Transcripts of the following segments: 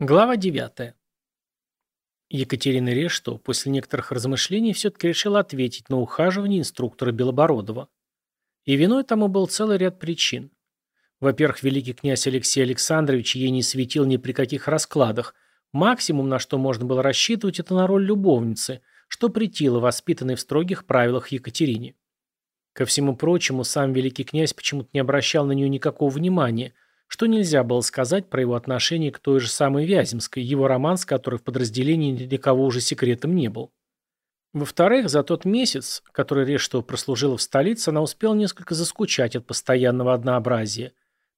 Глава 9. Екатерина Решто после некоторых размышлений все-таки решила ответить на ухаживание инструктора Белобородова. И виной тому был целый ряд причин. Во-первых, великий князь Алексей Александрович ей не светил ни при каких раскладах. Максимум, на что можно было рассчитывать, это на роль любовницы, что претило воспитанной в строгих правилах Екатерине. Ко всему прочему, сам великий князь почему-то не обращал на нее никакого внимания – что нельзя было сказать про его отношение к той же самой Вяземской, его роман с которой в подразделении ни для кого уже секретом не был. Во-вторых, за тот месяц, который Рештова прослужила в столице, она успела несколько заскучать от постоянного однообразия.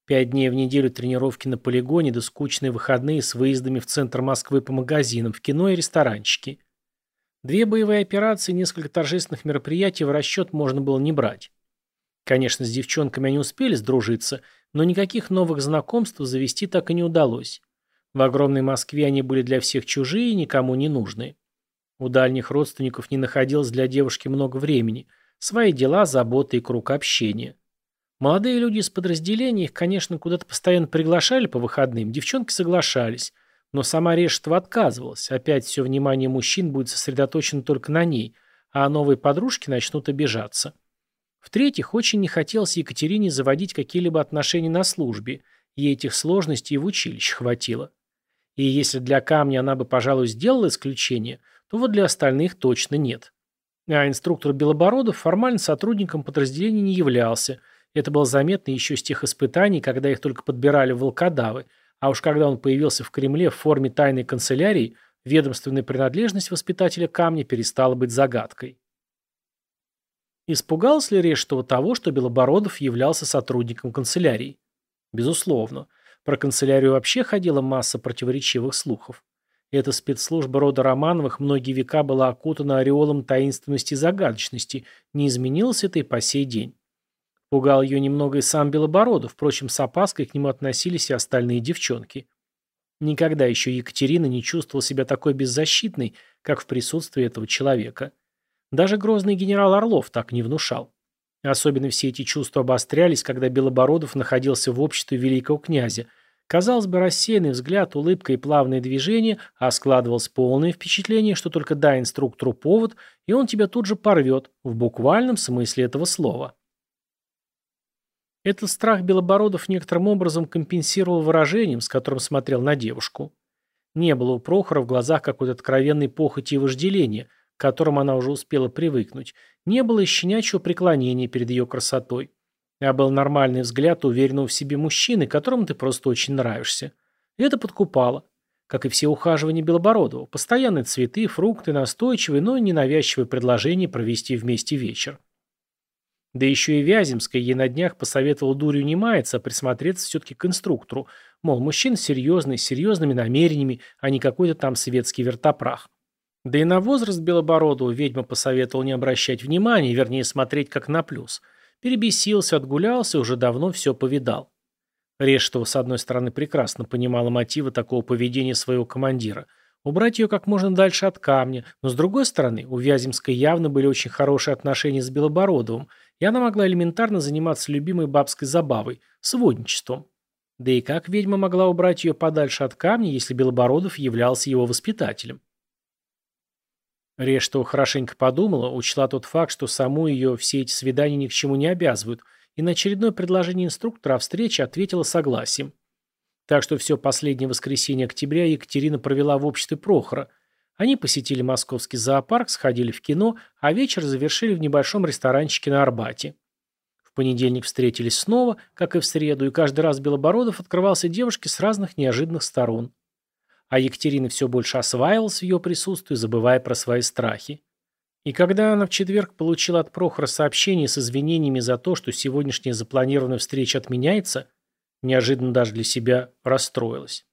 Пять дней в неделю тренировки на полигоне да скучные выходные с выездами в центр Москвы по магазинам, в кино и ресторанчики. Две боевые операции и несколько торжественных мероприятий в расчет можно было не брать. Конечно, с девчонками они успели сдружиться – но никаких новых знакомств завести так и не удалось. В огромной Москве они были для всех чужие и никому не нужны. У дальних родственников не находилось для девушки много времени. Свои дела, заботы и круг общения. Молодые люди из подразделения их, конечно, куда-то постоянно приглашали по выходным, девчонки соглашались. Но сама Решетова отказывалась. Опять все внимание мужчин будет сосредоточено только на ней, а новые подружки начнут обижаться. В-третьих, очень не хотелось Екатерине заводить какие-либо отношения на службе, ей этих сложностей и в училище хватило. И если для камня она бы, пожалуй, сделала исключение, то вот для остальных точно нет. А инструктор Белобородов формально сотрудником подразделения не являлся. Это было заметно еще с тех испытаний, когда их только подбирали в волкодавы, а уж когда он появился в Кремле в форме тайной канцелярии, ведомственная принадлежность воспитателя камня перестала быть загадкой. Испугался ли Решетова того, что Белобородов являлся сотрудником канцелярии? Безусловно. Про канцелярию вообще ходила масса противоречивых слухов. Эта спецслужба рода Романовых многие века была окутана ореолом таинственности и загадочности, не изменилось это и по сей день. Пугал ее немного и сам Белобородов, впрочем, с опаской к нему относились и остальные девчонки. Никогда еще Екатерина не чувствовала себя такой беззащитной, как в присутствии этого человека. Даже грозный генерал Орлов так не внушал. Особенно все эти чувства обострялись, когда Белобородов находился в обществе великого князя. Казалось бы, рассеянный взгляд, улыбка и плавные движения, а складывалось полное впечатление, что только дай инструктору повод, и он тебя тут же порвет, в буквальном смысле этого слова. Этот страх Белобородов некоторым образом компенсировал выражением, с которым смотрел на девушку. Не было у Прохора в глазах какой-то откровенной похоти и вожделения, к которым она уже успела привыкнуть, не было и щенячьего преклонения перед ее красотой. А был нормальный взгляд уверенного в себе мужчины, которому ты просто очень нравишься. И это подкупало. Как и все ухаживания Белобородова. Постоянные цветы, фрукты, настойчивые, но ненавязчивые предложения провести вместе вечер. Да еще и Вяземская ей на днях посоветовала дурью не маяться, а присмотреться все-таки к инструктору. Мол, мужчина серьезный, с серьезными намерениями, а не какой-то там светский вертопрах. Да и на возраст Белобородова ведьма посоветовал не обращать внимания, вернее смотреть как на плюс. Перебесился, отгулялся, уже давно все повидал. Решетова, с одной стороны, прекрасно понимала мотивы такого поведения своего командира. Убрать ее как можно дальше от камня, но с другой стороны, у Вяземской явно были очень хорошие отношения с Белобородовым, и она могла элементарно заниматься любимой бабской забавой – сводничеством. Да и как ведьма могла убрать ее подальше от камня, если Белобородов являлся его воспитателем? Рештова хорошенько подумала, учла тот факт, что саму ее все эти свидания ни к чему не обязывают, и на очередное предложение инструктора о встрече ответила согласием. Так что все последнее воскресенье октября Екатерина провела в обществе Прохора. Они посетили московский зоопарк, сходили в кино, а вечер завершили в небольшом ресторанчике на Арбате. В понедельник встретились снова, как и в среду, и каждый раз Белобородов открывался девушке с разных неожиданных сторон а Екатерина все больше осваивалась в ее присутствии, забывая про свои страхи. И когда она в четверг получила от Прохора сообщение с извинениями за то, что сегодняшняя запланированная встреча отменяется, неожиданно даже для себя расстроилась.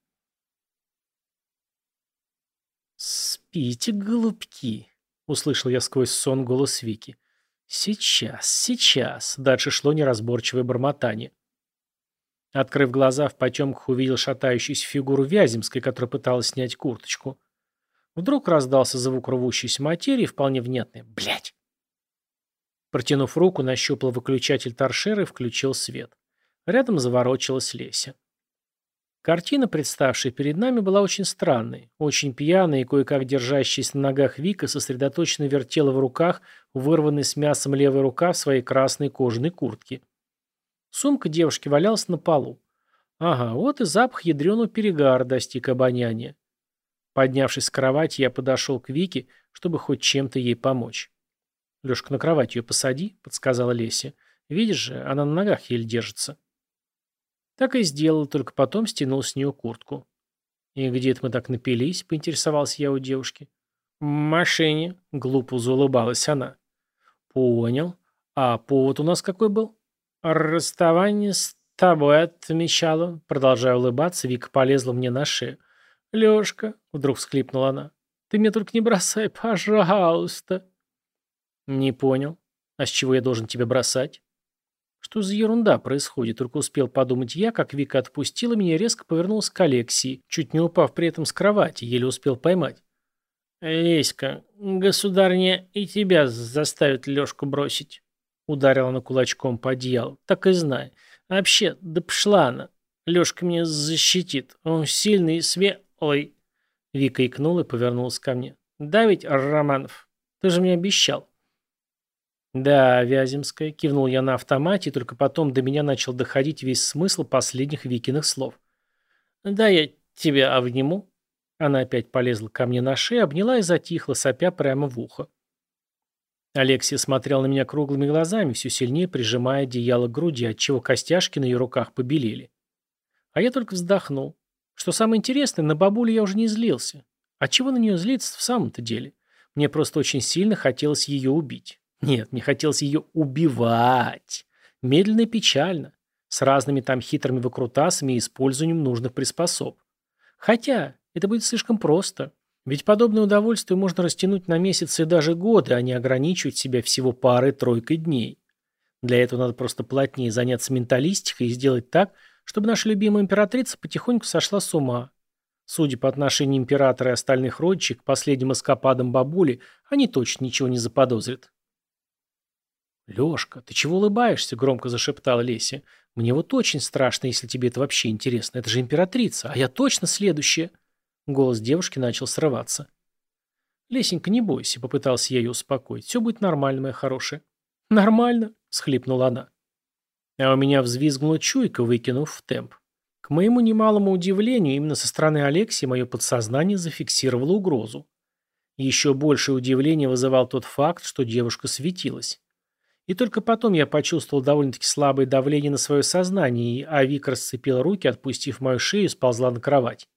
«Спите, голубки!» — услышал я сквозь сон голос Вики. «Сейчас, сейчас!» — дальше шло неразборчивое бормотание. Открыв глаза, в потемках увидел шатающуюся фигуру Вяземской, которая пыталась снять курточку. Вдруг раздался звук рвущейся материи, вполне внятный «Блядь!». Протянув руку, нащупал выключатель торшера и включил свет. Рядом заворочилась Леся. Картина, представшая перед нами, была очень странной. Очень пьяная и кое-как держащаяся на ногах Вика сосредоточенно вертела в руках вырванный с мясом левой рука в своей красной кожаной куртке. Сумка девушки валялась на полу. Ага, вот и запах ядреного перегара достиг обоняния. Поднявшись с кровати, я подошел к Вике, чтобы хоть чем-то ей помочь. «Лешка, на кровать ее посади», — подсказала Леся. «Видишь же, она на ногах еле держится». Так и сделал, только потом стянул с нее куртку. «И где это мы так напились?» — поинтересовался я у девушки. «В машине», — глупо заулыбалась она. «Понял. А повод у нас какой был?» «Расставание с тобой отмечала», — продолжая улыбаться, Вика полезла мне на шею. «Лешка», — вдруг всхлипнула она, — «ты меня только не бросай, пожалуйста». «Не понял. А с чего я должен тебя бросать?» Что за ерунда происходит? Только успел подумать я, как Вика отпустила меня и резко повернулась к Алексии, чуть не упав при этом с кровати, еле успел поймать. «Леська, государня и тебя заставит Лешку бросить», — ударила она кулачком по одеялу. «Так и знай. Вообще, да пшла она. Лешка меня защитит. Он сильный и смелый». Вика икнула и повернулась ко мне. «Да ведь, Романов, ты же мне обещал». «Да, Вяземская», — кивнул я на автомате, и только потом до меня начал доходить весь смысл последних Викиных слов. «Да, я тебя обниму». Она опять полезла ко мне на шею, обняла и затихла, сопя прямо в ухо. Алексия смотрел на меня круглыми глазами, все сильнее прижимая одеяло к груди, отчего костяшки на ее руках побелели. А я только вздохнул. Что самое интересное, на бабулю я уже не злился. А чего на нее злиться в самом-то деле? Мне просто очень сильно хотелось ее убить. Нет, мне хотелось ее убивать. Медленно и печально. С разными там хитрыми выкрутасами и использованием нужных приспособ. Хотя, это будет слишком просто. Ведь подобное удовольствие можно растянуть на месяцы и даже годы, а не ограничивать себя всего парой-тройкой дней. Для этого надо просто плотнее заняться менталистикой и сделать так, чтобы наша любимая императрица потихоньку сошла с ума. Судя по отношению императора и остальных родичей к последним эскападам бабули, они точно ничего не заподозрят. «Лешка, ты чего улыбаешься?» — громко зашептала Леся. «Мне вот очень страшно, если тебе это вообще интересно. Это же императрица, а я точно следующая». Голос девушки начал срываться. «Лесенька, не бойся», — попытался я ее успокоить. «Все будет нормально, моя хорошая». «Нормально», — схлипнула она. А у меня взвизгнула чуйка, выкинув в темп. К моему немалому удивлению, именно со стороны Алексии мое подсознание зафиксировало угрозу. Еще большее удивление вызывал тот факт, что девушка светилась. И только потом я почувствовал довольно-таки слабое давление на свое сознание, и Авик расцепил руки, отпустив мою шею, сползла на кровать.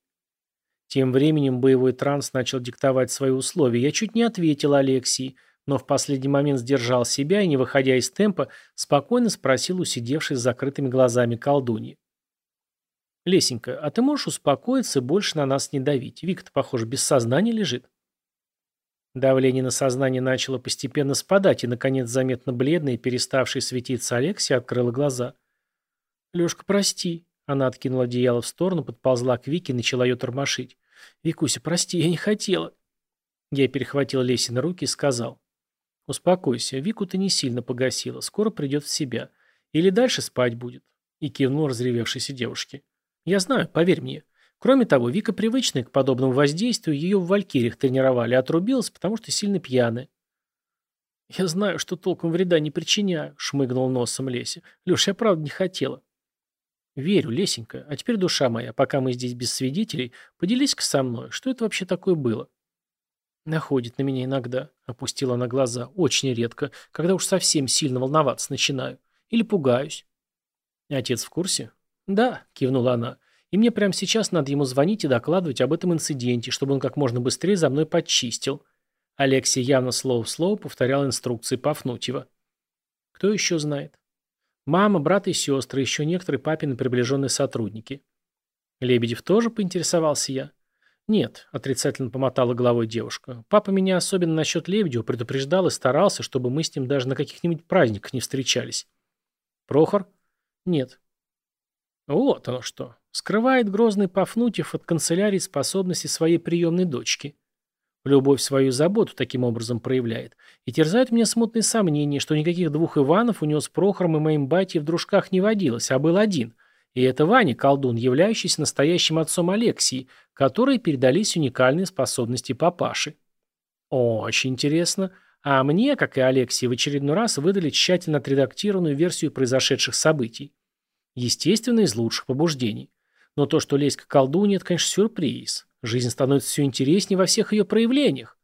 Тем временем боевой транс начал диктовать свои условия. Я чуть не ответил Алексии, но в последний момент сдержал себя и, не выходя из темпа, спокойно спросил у сидевшей с закрытыми глазами колдуньи. «Лесенька, а ты можешь успокоиться больше на нас не давить? Вика-то, похоже, без сознания лежит». Давление на сознание начало постепенно спадать, и, наконец, заметно бледная и переставшая светиться Алексия открыла глаза. «Лешка, прости». Она откинула одеяло в сторону, подползла к Вике и начала ее тормошить. «Викуся, прости, я не хотела». Я перехватил Леси на руки и сказал. «Успокойся, Вику ты не сильно погасила, скоро придет в себя. Или дальше спать будет». И кивнул разревевшейся девушке. «Я знаю, поверь мне. Кроме того, Вика привычная к подобному воздействию, ее в валькириях тренировали, а отрубилась, потому что сильно пьяная. «Я знаю, что толком вреда не причиняю», — шмыгнул носом Леся. «Леш, я правда не хотела». «Верю, Лесенька. А теперь, душа моя, пока мы здесь без свидетелей, поделись-ка со мной, что это вообще такое было?» «Находит на меня иногда», — опустила на глаза, очень редко, когда уж совсем сильно волноваться начинаю. Или пугаюсь. «Отец в курсе?» «Да», — кивнула она. И мне прямо сейчас надо ему звонить и докладывать об этом инциденте, чтобы он как можно быстрее за мной подчистил. Алексей явно слово в слово повторял инструкции Пафнутьева. Кто еще знает? Мама, брат и сестры, еще некоторые папины приближенные сотрудники. Лебедев тоже поинтересовался я. «Нет», — отрицательно помотала головой девушка. «Папа меня особенно насчет Лебедева предупреждал и старался, чтобы мы с ним даже на каких-нибудь праздниках не встречались». «Прохор?» «Нет». «Вот оно что. Скрывает грозный Пафнутьев от канцелярии способности своей приемной дочки. Любовь свою заботу таким образом проявляет. И терзают мне смутные сомнения, что никаких двух Иванов у него с Прохором и моим батей в дружках не водилось, а был один. И это Ваня, колдун, являющийся настоящим отцом Алексии, которой передались уникальные способности папаши. Очень интересно. А мне, как и Алексии, в очередной раз выдали тщательно отредактированную версию произошедших событий. Естественно, из лучших побуждений. Но то, что лезть к колдуне, это, конечно, сюрприз. Жизнь становится все интереснее во всех ее проявлениях.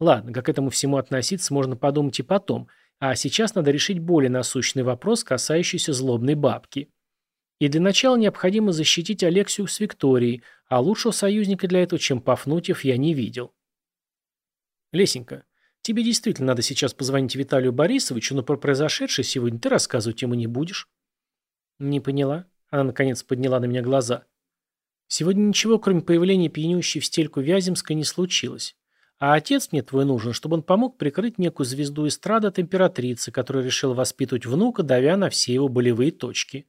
Ладно, как к этому всему относиться, можно подумать и потом. А сейчас надо решить более насущный вопрос, касающийся злобной бабки. И для начала необходимо защитить Алексию с Викторией, а лучшего союзника для этого, чем Пафнутьев, я не видел. Лесенька, тебе действительно надо сейчас позвонить Виталию Борисовичу, но про произошедшее сегодня ты рассказывать ему не будешь. Не поняла. Она, наконец, подняла на меня глаза. Сегодня ничего, кроме появления пьянющей в стельку Вяземской, не случилось. А отец мне твой нужен, чтобы он помог прикрыть некую звезду эстрады от императрицы, которая решила воспитывать внука, давя на все его болевые точки.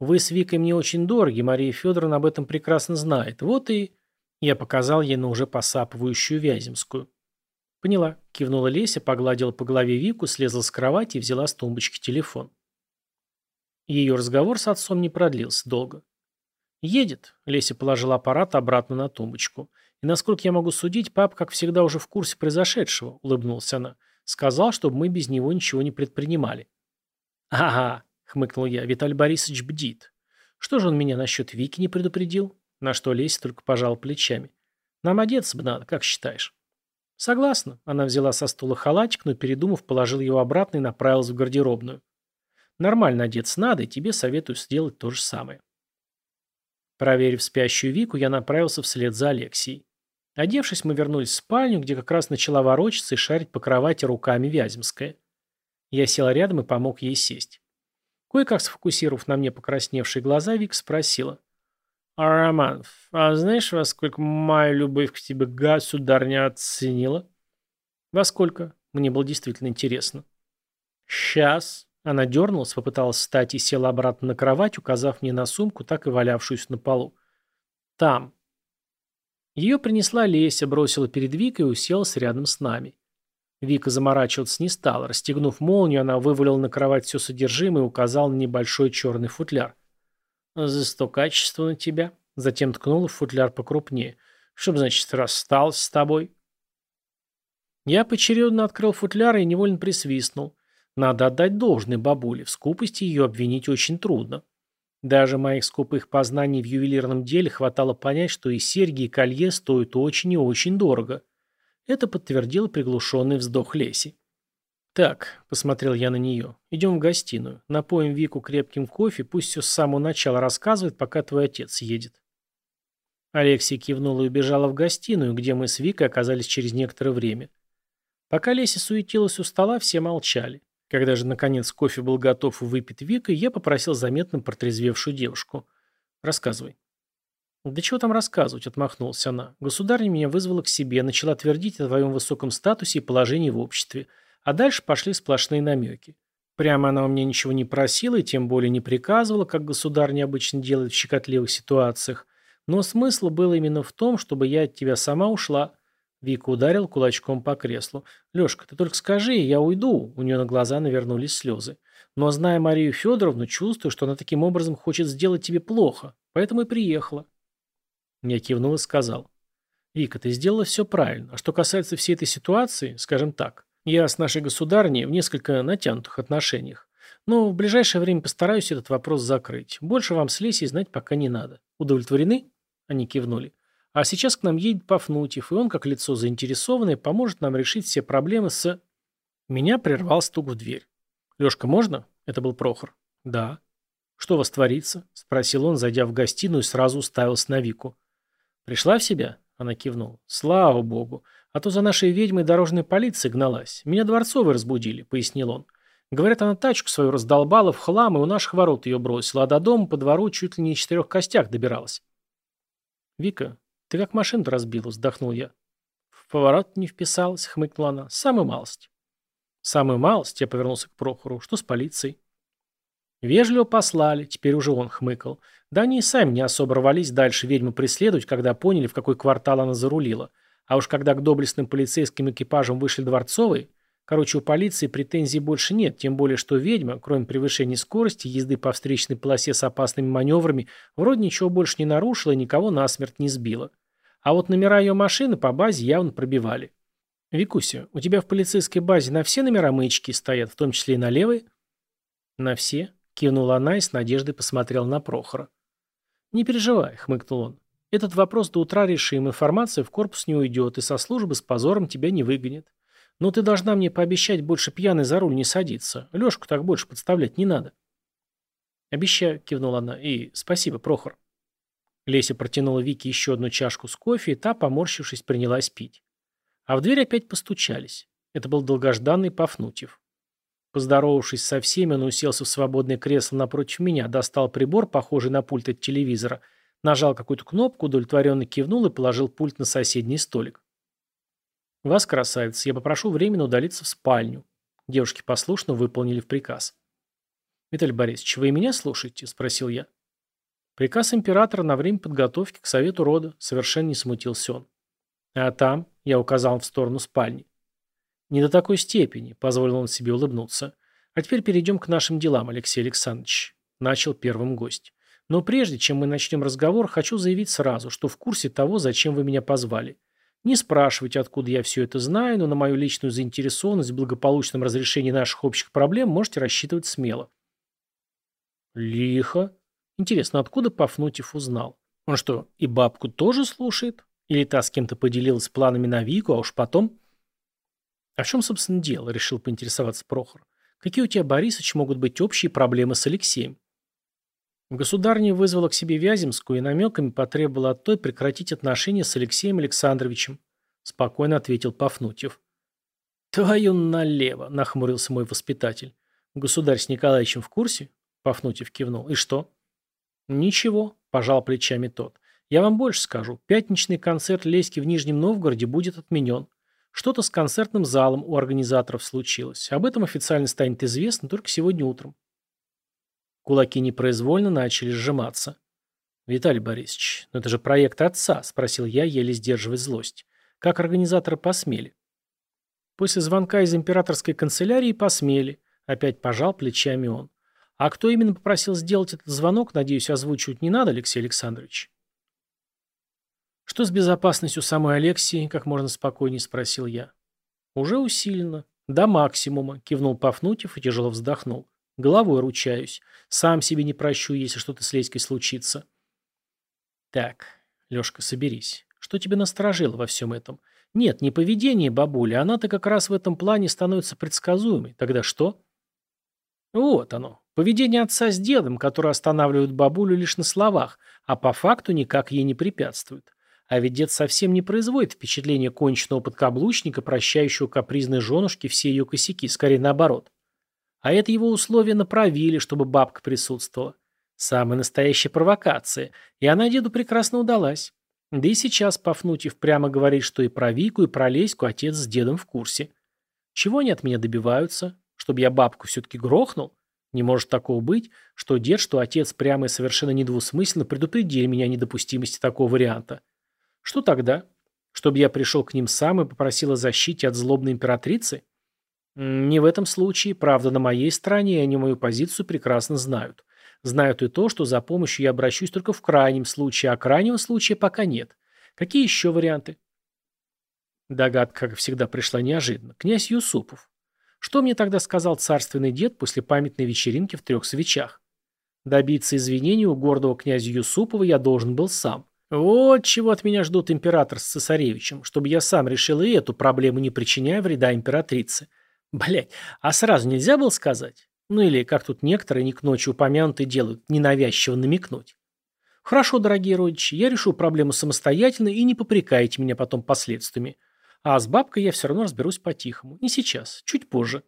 Вы с Викой мне очень дороги, Мария Федоровна об этом прекрасно знает. Вот и... Я показал ей на уже посапывающую Вяземскую. Поняла. Кивнула Леся, погладила по голове Вику, слезла с кровати и взяла с тумбочки телефон. Ее разговор с отцом не продлился долго. «Едет», — Леся положила аппарат обратно на тумбочку. «И насколько я могу судить, пап, как всегда, уже в курсе произошедшего», — улыбнулась она. «Сказал, чтобы мы без него ничего не предпринимали». «Ага», — хмыкнул я, — «Виталий Борисович бдит. Что же он меня насчет Вики не предупредил?» На что Леся только пожал плечами. «Нам одеться бы надо, как считаешь?» «Согласна». Она взяла со стула халатик, но, передумав, положила его обратно и направилась в гардеробную. «Нормально одеться надо, и тебе советую сделать то же самое». Проверив спящую Вику, я направился вслед за Алексией. Одевшись, мы вернулись в спальню, где как раз начала ворочаться и шарить по кровати руками Вяземская. Я сел рядом и помог ей сесть. Кое-как сфокусировав на мне покрасневшие глаза, Вик спросила. «А, Роман, а знаешь, во сколько моя любовь к тебе государня оценила?» «Во сколько?» Мне было действительно интересно. «Сейчас», она дернулась, попыталась встать и села обратно на кровать, указав мне на сумку, так и валявшуюся на полу. «Там». Ее принесла Леся, бросила перед Викой и уселась рядом с нами. Вика заморачиваться не стала. Расстегнув молнию, она вывалила на кровать все содержимое и указала на небольшой черный футляр. «За сто качества на тебя». Затем ткнула в футляр покрупнее. «Чтоб, значит, расстался с тобой». Я поочередно открыл футляр и невольно присвистнул. Надо отдать должное бабуле, в скупости ее обвинить очень трудно. Даже моих скупых познаний в ювелирном деле хватало понять, что и серьги, и колье стоят очень и очень дорого. Это подтвердил приглушенный вздох Леси. «Так», — посмотрел я на нее, — «идем в гостиную. Напоим Вику крепким кофе, пусть все с самого начала рассказывает, пока твой отец едет». Алексей кивнул и убежала в гостиную, где мы с Викой оказались через некоторое время. Пока Леся суетилась у стола, все молчали. Когда же, наконец, кофе был готов и выпит Викой, я попросил заметно протрезвевшую девушку. «Рассказывай». «Да чего там рассказывать?» – отмахнулась она. «Государня меня вызвала к себе, начала твердить о твоем высоком статусе и положении в обществе. А дальше пошли сплошные намеки. Прямо она у меня ничего не просила и тем более не приказывала, как государь необычно делает в щекотливых ситуациях. Но смысл был именно в том, чтобы я от тебя сама ушла. Вика ударил кулачком по креслу. «Лешка, ты только скажи, я уйду». У нее на глаза навернулись слезы. «Но, зная Марию Федоровну, чувствую, что она таким образом хочет сделать тебе плохо. Поэтому и приехала». Я кивнул и сказал. «Вика, ты сделала все правильно. А что касается всей этой ситуации, скажем так, я с нашей государней в несколько натянутых отношениях. Но в ближайшее время постараюсь этот вопрос закрыть. Больше вам с Лесей знать пока не надо. Удовлетворены?» Они кивнули. А сейчас к нам едет Пафнутьев, и он, как лицо заинтересованное, поможет нам решить все проблемы с... Меня прервал стук в дверь. «Лешка, можно?» Это был Прохор. «Да». «Что у вас творится?» Спросил он, зайдя в гостиную, и сразу уставился на Вику. «Пришла в себя?» Она кивнула. «Слава богу. А то за нашей ведьмой дорожная полиция гналась. Меня дворцовые разбудили», — пояснил он. Говорят, она тачку свою раздолбала в хлам и у наших ворот ее бросила, а до дома по двору чуть ли не четырех костях добиралась. «Вика, «Ты как машина-то разбила», — вздохнул я. «В поворот не вписалась», — хмыкнула она. «Самую малость». «Самую малость?» — я повернулся к Прохору. «Что с полицией?» Вежливо послали, теперь уже он хмыкал. Да они и сами не особо рвались дальше ведьму преследовать, когда поняли, в какой квартал она зарулила. А уж когда к доблестным полицейским экипажам вышли дворцовые, Короче, у полиции претензий больше нет, тем более, что ведьма, кроме превышения скорости, езды по встречной полосе с опасными маневрами, вроде ничего больше не нарушила и никого насмерть не сбила. А вот номера ее машины по базе явно пробивали. «Викуся, у тебя в полицейской базе на все номера маячки стоят, в том числе и на левые?» «На все», — кивнула она и с надеждой посмотрел на Прохора. «Не переживай», — хмыкнул он. «Этот вопрос до утра решим, информация в корпус не уйдет, и со службы с позором тебя не выгонят. Но ты должна мне пообещать больше пьяный за руль не садиться. Лешку так больше подставлять не надо. Обещаю, кивнула она. И спасибо, Прохор. Леся протянула Вике еще одну чашку с кофе, и та, поморщившись, принялась пить. А в дверь опять постучались. Это был долгожданный Пафнутьев. Поздоровавшись со всеми, он уселся в свободное кресло напротив меня, достал прибор, похожий на пульт от телевизора, нажал какую-то кнопку, удовлетворенно кивнул и положил пульт на соседний столик. «Вас, красавица, я попрошу временно удалиться в спальню». Девушки послушно выполнили в приказ. «Виталий Борисович, вы меня слушаете?» – спросил я. Приказ императора на время подготовки к совету рода совершенно не смутился он. «А там?» – я указал в сторону спальни. «Не до такой степени», – позволил он себе улыбнуться. «А теперь перейдем к нашим делам, Алексей Александрович», – начал первым гость. «Но прежде, чем мы начнем разговор, хочу заявить сразу, что в курсе того, зачем вы меня позвали. Не спрашивайте, откуда я все это знаю, но на мою личную заинтересованность в благополучном разрешении наших общих проблем можете рассчитывать смело. Лихо. Интересно, откуда Пафнутьев узнал? Он что, и бабку тоже слушает? Или та с кем-то поделилась планами на Вику, а уж потом... А в чем, собственно, дело, решил поинтересоваться Прохор. Какие у тебя, Борисович, могут быть общие проблемы с Алексеем? Государня вызвала к себе Вяземскую и намеками потребовала от той прекратить отношения с Алексеем Александровичем. Спокойно ответил Пафнутьев. «Твою налево!» – нахмурился мой воспитатель. «Государь с Николаевичем в курсе?» – Пафнутьев кивнул. «И что?» «Ничего», – пожал плечами тот. «Я вам больше скажу. Пятничный концерт Леськи в Нижнем Новгороде будет отменен. Что-то с концертным залом у организаторов случилось. Об этом официально станет известно только сегодня утром. Кулаки непроизвольно начали сжиматься. «Виталий Борисович, ну это же проект отца», – спросил я, еле сдерживая злость. «Как организаторы посмели?» После звонка из императорской канцелярии посмели. Опять пожал плечами он. А кто именно попросил сделать этот звонок, надеюсь, озвучивать не надо, Алексей Александрович? Что с безопасностью самой Алексии, как можно спокойнее спросил я. Уже усилено. До максимума, кивнул Пафнутьев и тяжело вздохнул. Головой ручаюсь. Сам себе не прощу, если что-то с Леськой случится. Так, Лешка, соберись. Что тебя насторожило во всем этом? Нет, не поведение бабули, она-то как раз в этом плане становится предсказуемой. Тогда что? Вот оно. Поведение отца с дедом, которое останавливает бабулю лишь на словах, а по факту никак ей не препятствует. А ведь дед совсем не производит впечатления конченного подкаблучника, прощающего капризной женушке все ее косяки, скорее наоборот. А это его условия направили, чтобы бабка присутствовала. Самая настоящая провокация. И она деду прекрасно удалась. Да и сейчас Пафнутьев прямо говорит, что и про Вику, и про Леську отец с дедом в курсе. Чего они от меня добиваются? Чтобы я бабку все-таки грохнул? Не может такого быть, что дед, что отец прямо и совершенно недвусмысленно предупредили меня о недопустимости такого варианта. Что тогда? Чтобы я пришел к ним сам и попросил о защите от злобной императрицы? Не в этом случае, правда, на моей стороне, они мою позицию прекрасно знают. Знают и то, что за помощью я обращусь только в крайнем случае, а крайнего случая пока нет. Какие еще варианты? Догадка, как всегда, пришла неожиданно. Князь Юсупов. Что мне тогда сказал царственный дед после памятной вечеринки в трех свечах? Добиться извинений у гордого князя Юсупова я должен был сам. Вот чего от меня ждут император с цесаревичем, чтобы я сам решил и эту проблему, не причиняя вреда императрице. Блять, а сразу нельзя было сказать? Ну или, как тут некоторые не к ночи упомянутые делают, ненавязчиво намекнуть. Хорошо, дорогие родичи, я решу проблему самостоятельно и не попрекайте меня потом последствиями. А с бабкой я все равно разберусь по-тихому. Не сейчас, чуть позже.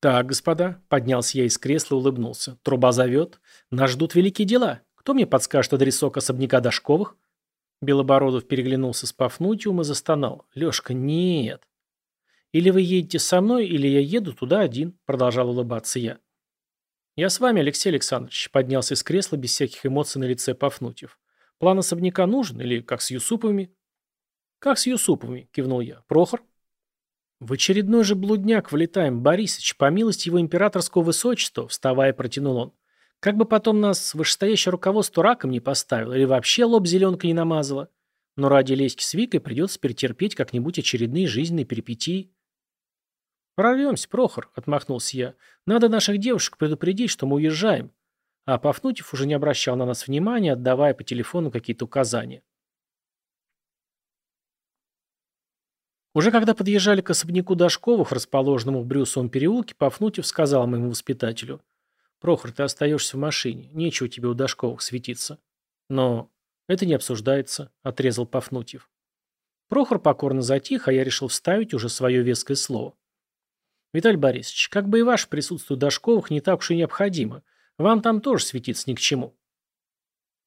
Так, господа, поднялся я из кресла и улыбнулся. Труба зовет. Нас ждут великие дела. Кто мне подскажет адресок особняка Дашковых? Белобородов переглянулся с Пафнутиум и застонал. Лешка, нет. «Или вы едете со мной, или я еду туда один», – продолжал улыбаться я. «Я с вами, Алексей Александрович», – поднялся из кресла без всяких эмоций на лице Пафнутьев. «План особняка нужен? Или как с Юсуповыми?» «Как с Юсуповыми», – кивнул я. «Прохор?» В очередной же блудняк влетаем, Борисыч, по милости его императорского высочества, вставая, протянул он. Как бы потом нас вышестоящее руководство раком не поставило или вообще лоб зеленкой не намазало. Но ради леськи с Викой придется перетерпеть как-нибудь очередные жизненные перипетии. «Прорвемся, Прохор», — отмахнулся я. «Надо наших девушек предупредить, что мы уезжаем». А Пафнутьев уже не обращал на нас внимания, отдавая по телефону какие-то указания. Уже когда подъезжали к особняку Дашковых, расположенному в Брюсовом переулке, Пафнутьев сказал моему воспитателю. «Прохор, ты остаешься в машине. Нечего тебе у Дашковых светиться». «Но это не обсуждается», — отрезал Пафнутьев. Прохор покорно затих, а я решил вставить уже свое веское слово. «Виталий Борисович, как бы и ваше присутствие Дашковых не так уж и необходимо. Вам там тоже светиться ни к чему».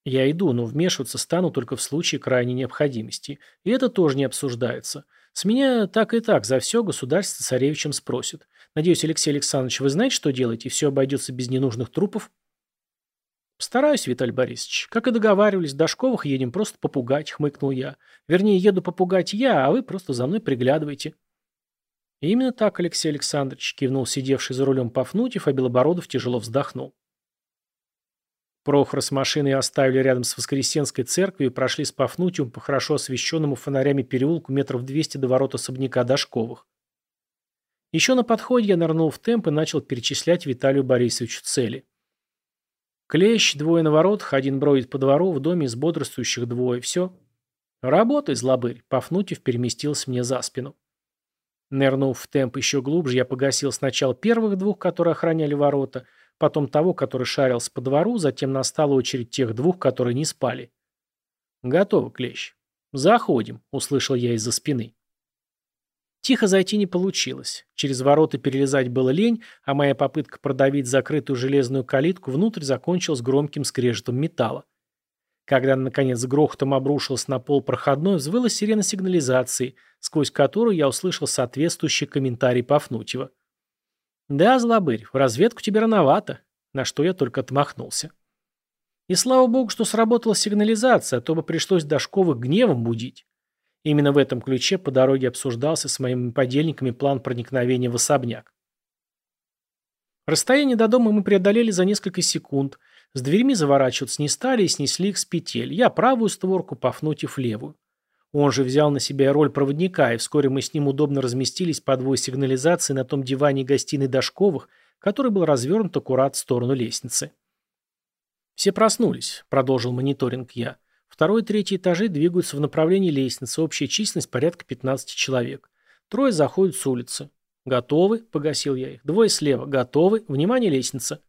«Я иду, но вмешиваться стану только в случае крайней необходимости. И это тоже не обсуждается. С меня так и так за все государство царевичем спросит. Надеюсь, Алексей Александрович, вы знаете, что делать, и все обойдется без ненужных трупов? Стараюсь, Виталий Борисович. Как и договаривались, Дашковых едем просто попугать, хмыкнул я. Вернее, еду попугать я, а вы просто за мной приглядывайте. Именно так, Алексей Александрович, кивнул сидевший за рулем Пафнутьев, а Белобородов тяжело вздохнул. Прохора с машиной оставили рядом с Воскресенской церковью и прошли с Пафнутием по хорошо освещенному фонарями переулку метров 200 до ворот особняка Дашковых. Еще на подходе я нырнул в темп и начал перечислять Виталию Борисовичу цели. Клещ, двое на воротах, один бродит по двору, в доме из бодрствующих двое. Все. Работай, злобырь. Пафнутьев переместился мне за спину. Нырнув в темп еще глубже, я погасил сначала первых двух, которые охраняли ворота – потом того, который шарился по двору, затем настала очередь тех двух, которые не спали. «Готово, клещ». «Заходим», — услышал я из-за спины. Тихо зайти не получилось. Через ворота перелезать было лень, а моя попытка продавить закрытую железную калитку внутрь закончилась громким скрежетом металла. Когда, наконец, с грохотом обрушилась на пол проходной, взвыла сирена сигнализации, сквозь которую я услышал соответствующий комментарий Пафнутьева. «Да, злобырь, в разведку тебе рановато», на что я только отмахнулся. И слава богу, что сработала сигнализация, а то бы пришлось Дашковых гневом будить. Именно в этом ключе по дороге обсуждался с моими подельниками план проникновения в особняк. Расстояние до дома мы преодолели за несколько секунд. С дверьми заворачиваться не стали и снесли их с петель. Я правую створку, Пафнутьев левую. Он же взял на себя роль проводника, и вскоре мы с ним удобно разместились по двое сигнализации на том диване гостиной Дашковых, который был развернут аккурат в сторону лестницы. «Все проснулись», — продолжил мониторинг я. «Второй и третий этажи двигаются в направлении лестницы, общая численность порядка 15 человек. Трое заходят с улицы. Готовы?» — погасил я их. «Двое слева. Готовы? Внимание, лестница!»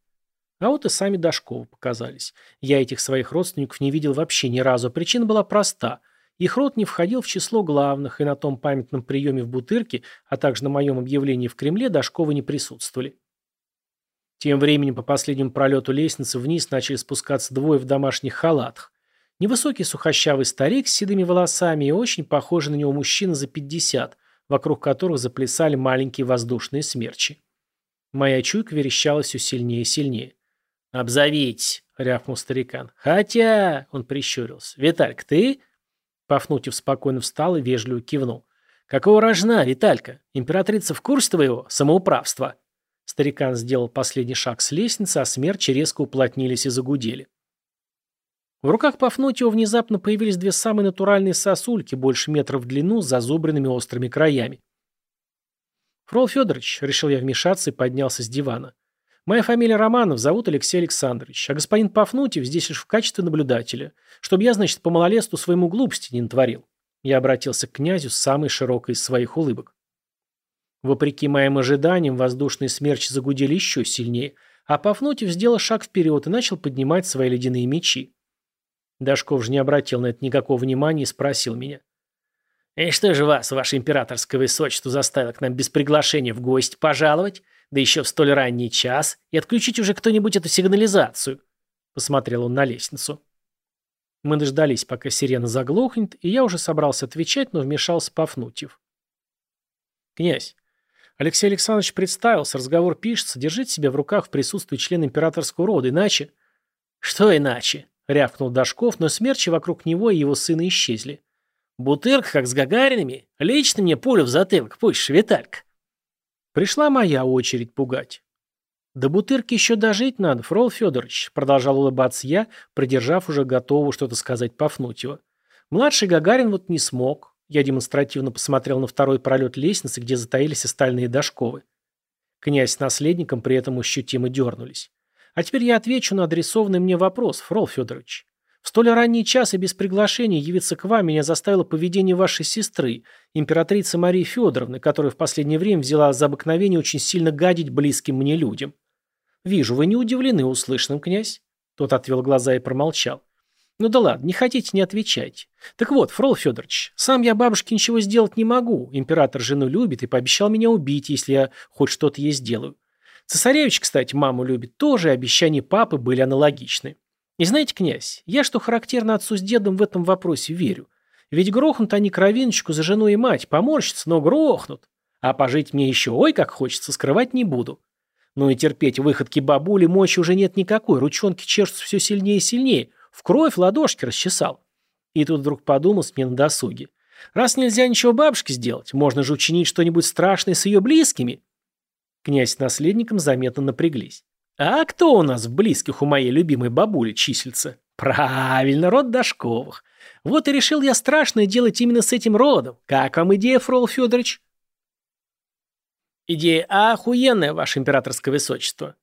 А вот и сами Дашковы показались. Я этих своих родственников не видел вообще ни разу. Причина была проста. Их род не входил в число главных, и на том памятном приеме в Бутырке, а также на моем объявлении в Кремле Дашковы не присутствовали. Тем временем по последнему пролету лестницы вниз начали спускаться двое в домашних халатах. Невысокий сухощавый старик с седыми волосами и очень похожий на него мужчина за 50, вокруг которых заплясали маленькие воздушные смерчи. Моя чуйка верещала все сильнее и сильнее. «Обзовитесь!» — рявкнул старикан. «Хотя...» — он прищурился. «Витальк, ты...» Пафнутьев спокойно встал и вежливо кивнул. «Какого рожна, Виталька? Императрица в курсе твоего самоуправства?» Старикан сделал последний шаг с лестницы, а смерчи резко уплотнились и загудели. В руках Пафнутьева внезапно появились две самые натуральные сосульки, больше метра в длину, с зазубренными острыми краями. «Фрол Федорович», — решил я вмешаться и поднялся с дивана. Моя фамилия Романов, зовут Алексей Александрович, а господин Пафнутьев здесь лишь в качестве наблюдателя, чтобы я, значит, по малолетству своему глупости не натворил. Я обратился к князю с самой широкой из своих улыбок. Вопреки моим ожиданиям, воздушные смерчи загудели еще сильнее, а Пафнутьев сделал шаг вперед и начал поднимать свои ледяные мечи. Дашков же не обратил на это никакого внимания и спросил меня. «И что же вас, ваше императорское высочество, заставило к нам без приглашения в гости пожаловать? Да еще в столь ранний час. И отключить уже кто-нибудь эту сигнализацию. Посмотрел он на лестницу. Мы дождались, пока сирена заглохнет, и я уже собрался отвечать, но вмешался Пафнутьев. «Князь, Алексей Александрович представился, разговор пишется, держите себя в руках в присутствии члена императорского рода, иначе...» «Что иначе?» — рявкнул Дашков, но смерчи вокруг него и его сына исчезли. Бутырка, как с Гагариными. Лично мне пулю в затылок, пусть Виталька. Пришла моя очередь пугать. «До бутырки еще дожить надо, Фрол Федорович», — продолжал улыбаться я, придержав уже готового что-то сказать Пафнутьева. «Младший Гагарин вот не смог». Я демонстративно посмотрел на второй пролет лестницы, где затаились остальные Дашковы. Князь с наследником при этом ощутимо дернулись. А теперь я отвечу на адресованный мне вопрос, Фрол Федорович. В столь ранний час и без приглашения явиться к вам меня заставило поведение вашей сестры, императрицы Марии Федоровны, которая в последнее время взяла за обыкновение очень сильно гадить близким мне людям. Вижу, вы не удивлены услышанным, князь. Тот отвел глаза и промолчал. Ну да ладно, не хотите, не отвечайте. Так вот, Фрол Федорович, сам я бабушке ничего сделать не могу. Император жену любит и пообещал меня убить, если я хоть что-то ей сделаю. Цесаревич, кстати, маму любит тоже, и обещания папы были аналогичны. И знаете, князь, я, что характерно отцу с дедом, в этом вопросе верю. Ведь грохнут они кровиночку за жену и мать, поморщатся, но грохнут. А пожить мне еще ой как хочется, скрывать не буду. Ну и терпеть выходки бабули мочи уже нет никакой, ручонки чешутся все сильнее и сильнее. В кровь ладошки расчесал. И тут вдруг подумал мне на досуге. Раз нельзя ничего бабушке сделать, можно же учинить что-нибудь страшное с ее близкими. Князь с наследником заметно напряглись. А кто у нас в близких у моей любимой бабули числится? Правильно, род Дашковых. Вот и решил я страшное делать именно с этим родом. Как вам идея, Фрол Федорович? Идея охуенная, ваше императорское высочество.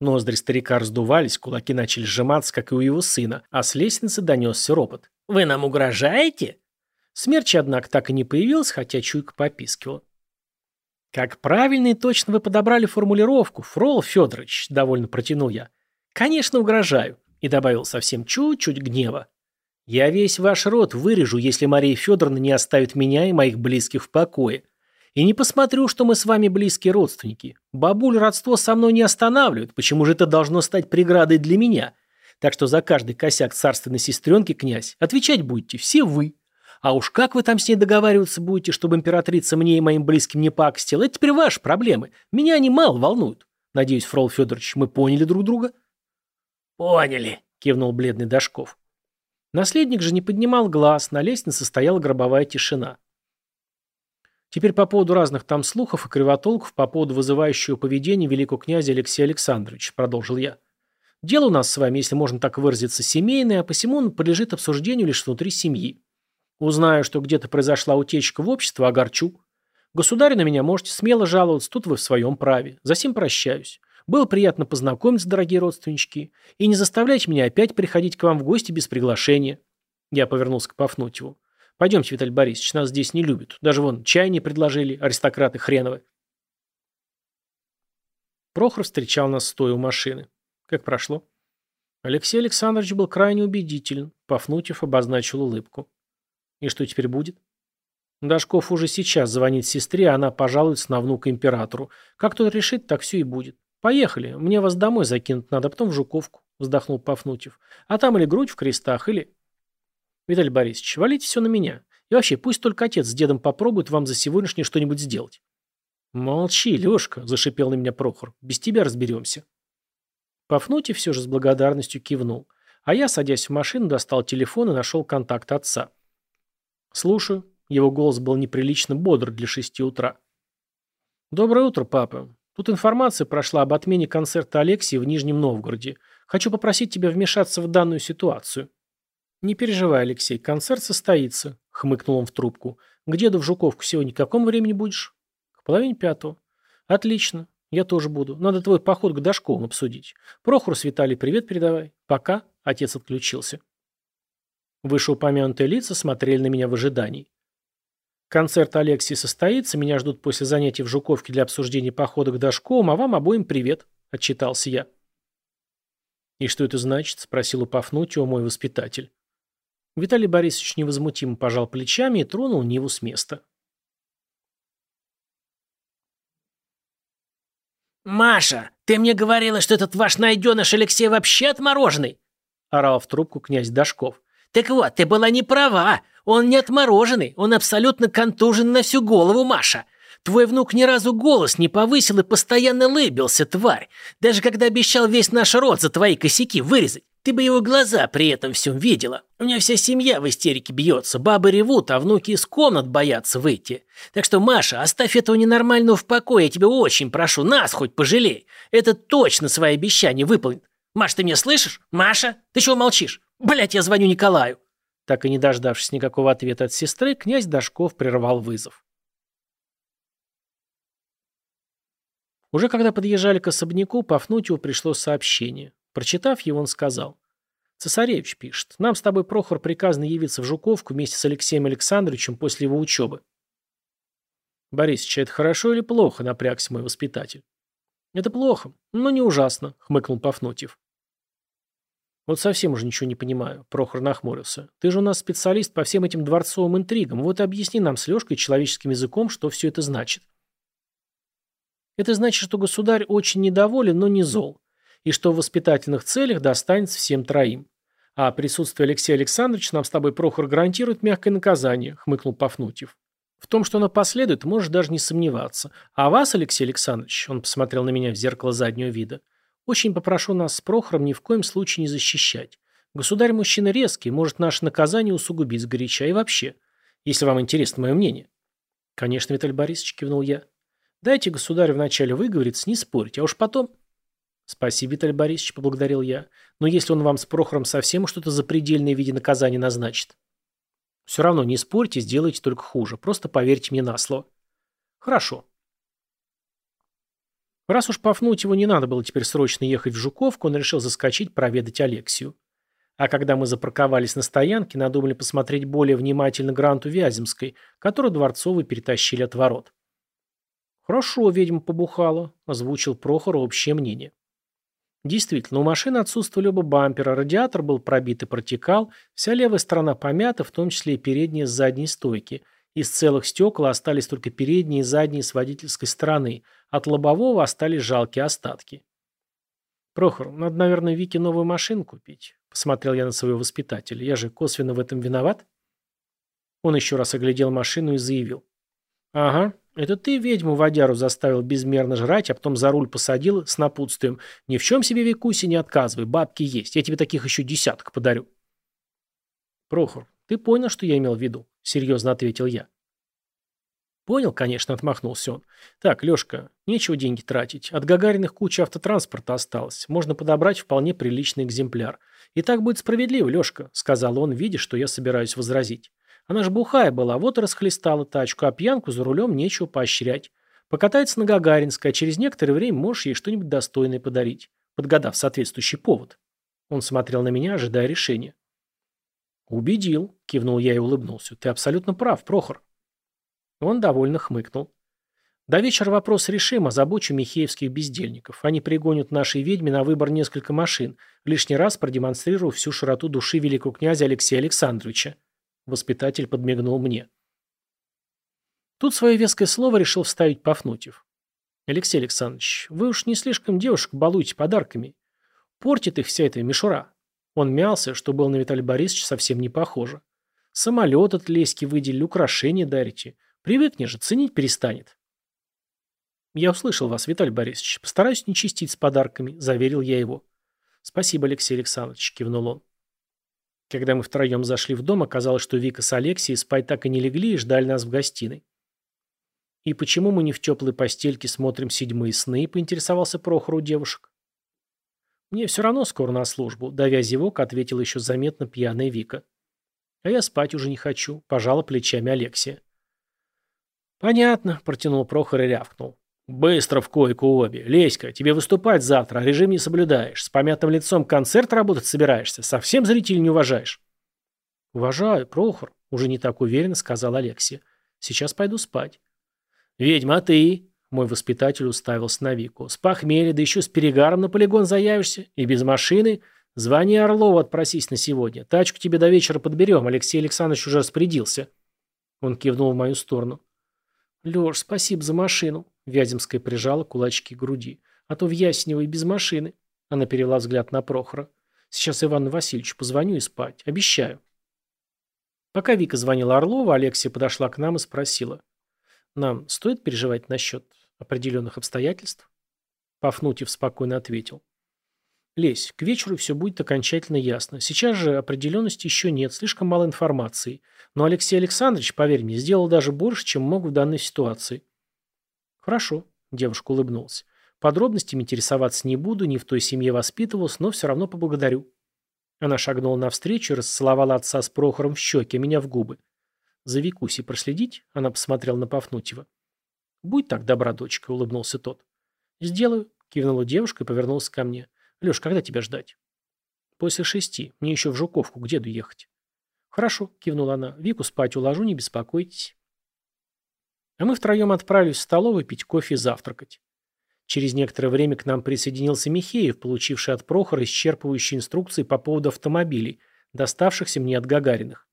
Ноздри старика раздувались, кулаки начали сжиматься, как и у его сына, а с лестницы донесся ропот. «Вы нам угрожаете?» Смерч, однако, так и не появился, хотя чуйка попискивала. «Как правильно и точно вы подобрали формулировку, Фрол Федорович», — довольно протянул я. «Конечно, угрожаю», — и добавил совсем чуть-чуть гнева. «Я весь ваш род вырежу, если Мария Федоровна не оставит меня и моих близких в покое. И не посмотрю, что мы с вами близкие родственники. Бабуль родство со мной не останавливает, почему же это должно стать преградой для меня? Так что за каждый косяк царственной сестренки, князь, отвечать будете все вы. А уж как вы там с ней договариваться будете, чтобы императрица мне и моим близким не пакостила, это теперь ваши проблемы. Меня они мало волнуют. Надеюсь, Фрол Федорович, мы поняли друг друга? Поняли, кивнул бледный Дашков. Наследник же не поднимал глаз, на лестнице стояла гробовая тишина. Теперь по поводу разных там слухов и кривотолков по поводу вызывающего поведения великого князя Алексея Александровича, продолжил я. Дело у нас с вами, если можно так выразиться, семейное, а посему он подлежит обсуждению лишь внутри семьи. Узнаю, что где-то произошла утечка в общество, огорчу. Государь на меня можете смело жаловаться, тут вы в своем праве. За сим прощаюсь. Было приятно познакомиться, дорогие родственнички. И не заставляйте меня опять приходить к вам в гости без приглашения. Я повернулся к Пафнутьеву. Пойдемте, Виталий Борисович, нас здесь не любят. Даже вон чай не предложили, аристократы хреновы. Прохор встречал нас стоя у машины. Как прошло? Алексей Александрович был крайне убедителен. Пафнутьев обозначил улыбку. И что теперь будет? Дашков уже сейчас звонит сестре, а она пожалуется на внука императору. Как тот решит, так все и будет. Поехали, мне вас домой закинуть надо, а потом в Жуковку, вздохнул Пафнутьев. А там или грудь в крестах, или... Виталий Борисович, валите все на меня. И вообще, пусть только отец с дедом попробуют вам за сегодняшнее что-нибудь сделать. Молчи, Лешка, зашипел на меня Прохор. Без тебя разберемся. Пафнутьев все же с благодарностью кивнул. А я, садясь в машину, достал телефон и нашел контакт отца. «Слушаю». Его голос был неприлично бодр для шести утра. «Доброе утро, папа. Тут информация прошла об отмене концерта Алексии в Нижнем Новгороде. Хочу попросить тебя вмешаться в данную ситуацию». «Не переживай, Алексей, концерт состоится», — хмыкнул он в трубку. «К деду в Жуковку сегодня к какому времени будешь?» «К половине пятого». «Отлично. Я тоже буду. Надо твой поход к Дашковым обсудить. Прохору с Виталий привет передавай. Пока». Отец отключился. Вышеупомянутые лица смотрели на меня в ожидании. Концерт Алексии состоится, меня ждут после занятий в Жуковке для обсуждения похода к Дашковым, а вам обоим привет, отчитался я. И что это значит? спросил у Пафнутьева мой воспитатель. Виталий Борисович невозмутимо пожал плечами и тронул Ниву с места. «Маша, ты мне говорила, что этот ваш найденыш Алексей вообще отмороженный!» орал в трубку князь Дашков. Так вот, ты была не права. Он не отмороженный, он абсолютно контужен на всю голову, Маша. Твой внук ни разу голос не повысил и постоянно лыбился, тварь. Даже когда обещал весь наш род за твои косяки вырезать. Ты бы его глаза при этом всем видела. У меня вся семья в истерике бьется, бабы ревут, а внуки из комнат боятся выйти. Так что, Маша, оставь этого ненормального в покое, я тебя очень прошу, нас хоть пожалей. Это точно свои обещания выполнит. Маш, ты меня слышишь? Маша, ты чего молчишь? Блять, я звоню Николаю. Так и не дождавшись никакого ответа от сестры, князь Дашков прервал вызов. Уже когда подъезжали к особняку, Пафнутьеву пришло сообщение. Прочитав его, он сказал. «Цесаревич пишет. Нам с тобой, Прохор, приказано явиться в Жуковку вместе с Алексеем Александровичем после его учебы». «Борисович, это хорошо или плохо?» – напрягся мой воспитатель. «Это плохо, но не ужасно», – хмыкнул Пафнутьев. «Вот совсем уже ничего не понимаю», – Прохор нахмурился. «Ты же у нас специалист по всем этим дворцовым интригам. Вот объясни нам с Лешкой человеческим языком, что все это значит». Это значит, что государь очень недоволен, но не зол, и что в воспитательных целях достанется всем троим. А присутствие Алексея Александровича нам с тобой, Прохор, гарантирует мягкое наказание, хмыкнул Пафнутьев. В том, что оно последует, можешь даже не сомневаться. А вас, Алексей Александрович, он посмотрел на меня в зеркало заднего вида, очень попрошу нас с Прохором ни в коем случае не защищать. Государь мужчина резкий, может наше наказание усугубить сгоряча и вообще, если вам интересно мое мнение. Конечно, Виталий Борисович, кивнул я. Дайте государю вначале выговориться, не спорить, а уж потом... Спасибо, Виталий Борисович, поблагодарил я. Но если он вам с Прохором совсем что-то запредельное в виде наказания назначит? Все равно не спорьте, сделайте только хуже. Просто поверьте мне на слово. Хорошо. Раз уж пафнуть его не надо было теперь срочно ехать в Жуковку, он решил заскочить проведать Алексию. А когда мы запарковались на стоянке, надумали посмотреть более внимательно гранту Вяземской, которую Дворцовый перетащили от ворот. «Хорошо, ведьма побухала», – озвучил Прохор общее мнение. Действительно, у машины отсутствовали оба бампера, радиатор был пробит и протекал, вся левая сторона помята, в том числе и передняя с задней стойки. Из целых стекол остались только передние и задние с водительской стороны, от лобового остались жалкие остатки. «Прохор, надо, наверное, Вике новую машину купить», – посмотрел я на своего воспитателя. «Я же косвенно в этом виноват?» Он еще раз оглядел машину и заявил. «Ага, это ты ведьму водяру заставил безмерно жрать, а потом за руль посадил с напутствием. Ни в чем себе, Викуси, не отказывай, бабки есть. Я тебе таких еще десяток подарю. Прохор, ты понял, что я имел в виду? Серьезно ответил я. Понял, конечно, отмахнулся он. Так, Лешка, нечего деньги тратить. От Гагариных куча автотранспорта осталось. Можно подобрать вполне приличный экземпляр. И так будет справедливо, Лешка, сказал он, видя, что я собираюсь возразить. Она ж бухая была, вот и расхлестала тачку, а пьянку за рулем нечего поощрять. Покатается на Гагаринской, а через некоторое время можешь ей что-нибудь достойное подарить, подгадав соответствующий повод. Он смотрел на меня, ожидая решения. «Убедил», — кивнул я и улыбнулся. «Ты абсолютно прав, Прохор». Он довольно хмыкнул. До вечера вопрос решим, озабочу михеевских бездельников. Они пригонят нашей ведьме на выбор несколько машин, лишний раз продемонстрировав всю широту души великого князя Алексея Александровича. Воспитатель подмигнул мне. Тут свое веское слово решил вставить Пафнутьев. «Алексей Александрович, вы уж не слишком девушек балуете подарками. Портит их вся эта мишура». Он мялся, что был на Виталия Борисовича совсем не похоже. Самолет от леськи выделили, украшения дарите. Привыкнешь ценить перестанет. «Я услышал вас, Виталий Борисович. Постараюсь не чистить с подарками», – заверил я его. «Спасибо, Алексей Александрович», – кивнул он. Когда мы втроем зашли в дом, оказалось, что Вика с Алексией спать так и не легли и ждали нас в гостиной. «И почему мы не в теплой постельке смотрим седьмые сны?» – поинтересовался Прохор у девушек. «Мне все равно скоро на службу», – давя зевок, ответила еще заметно пьяная Вика. «А я спать уже не хочу», – пожала плечами Алексия. «Понятно», – протянул Прохор и рявкнул. «Быстро в койку обе. Леська, тебе выступать завтра, а режим не соблюдаешь. С помятым лицом концерт работать собираешься. Совсем зрителей не уважаешь». «Уважаю, Прохор», — уже не так уверенно сказал Алексия. «Сейчас пойду спать». «Ведьма, а ты?» — мой воспитатель уставился на Вику. «С похмелья, да еще с перегаром на полигон заявишься? И без машины? Звони Орлову, отпросись на сегодня. Тачку тебе до вечера подберем, Алексей Александрович уже распорядился». Он кивнул в мою сторону. «Леш, спасибо за машину», Вяземская прижала кулачки к груди. «А то в Ясенево и без машины». Она перевела взгляд на Прохора. «Сейчас Ивану Васильевичу позвоню и спать. Обещаю». Пока Вика звонила Орлова, Алексия подошла к нам и спросила. «Нам стоит переживать насчет определенных обстоятельств?» Пафнутьев спокойно ответил. Лесь, к вечеру все будет окончательно ясно. Сейчас же определенности еще нет, слишком мало информации. Но Алексей Александрович, поверь мне, сделал даже больше, чем мог в данной ситуации. Хорошо, девушка улыбнулась. Подробностями интересоваться не буду, не в той семье воспитывался, но все равно поблагодарю. Она шагнула навстречу и расцеловала отца с Прохором в щеки, а меня в губы. «За Викусей проследить?» — она посмотрела на Пафнутьева. «Будь так добра, дочка», — улыбнулся тот. «Сделаю», — кивнула девушка и повернулась ко мне. «Леш, когда тебя ждать?» «После шести. Мне еще в Жуковку к деду ехать». «Хорошо», — кивнула она. «Вику спать уложу, не беспокойтесь». А мы втроем отправились в столовую пить кофе и завтракать. Через некоторое время к нам присоединился Михеев, получивший от Прохора исчерпывающие инструкции по поводу автомобилей, доставшихся мне от Гагариных.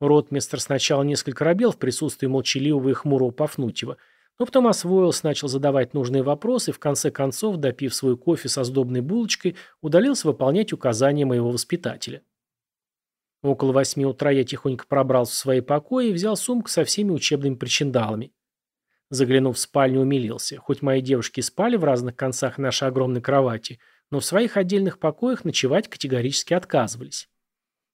Ротмистр сначала несколько робел в присутствии молчаливого и хмурого Пафнутьева, но потом освоился, начал задавать нужные вопросы в конце концов, допив свой кофе со сдобной булочкой, удалился выполнять указания моего воспитателя. Около восьми утра я тихонько пробрался в свои покои и взял сумку со всеми учебными причиндалами. Заглянув в спальню, умилился. Хоть мои девушки спали в разных концах нашей огромной кровати, но в своих отдельных покоях ночевать категорически отказывались.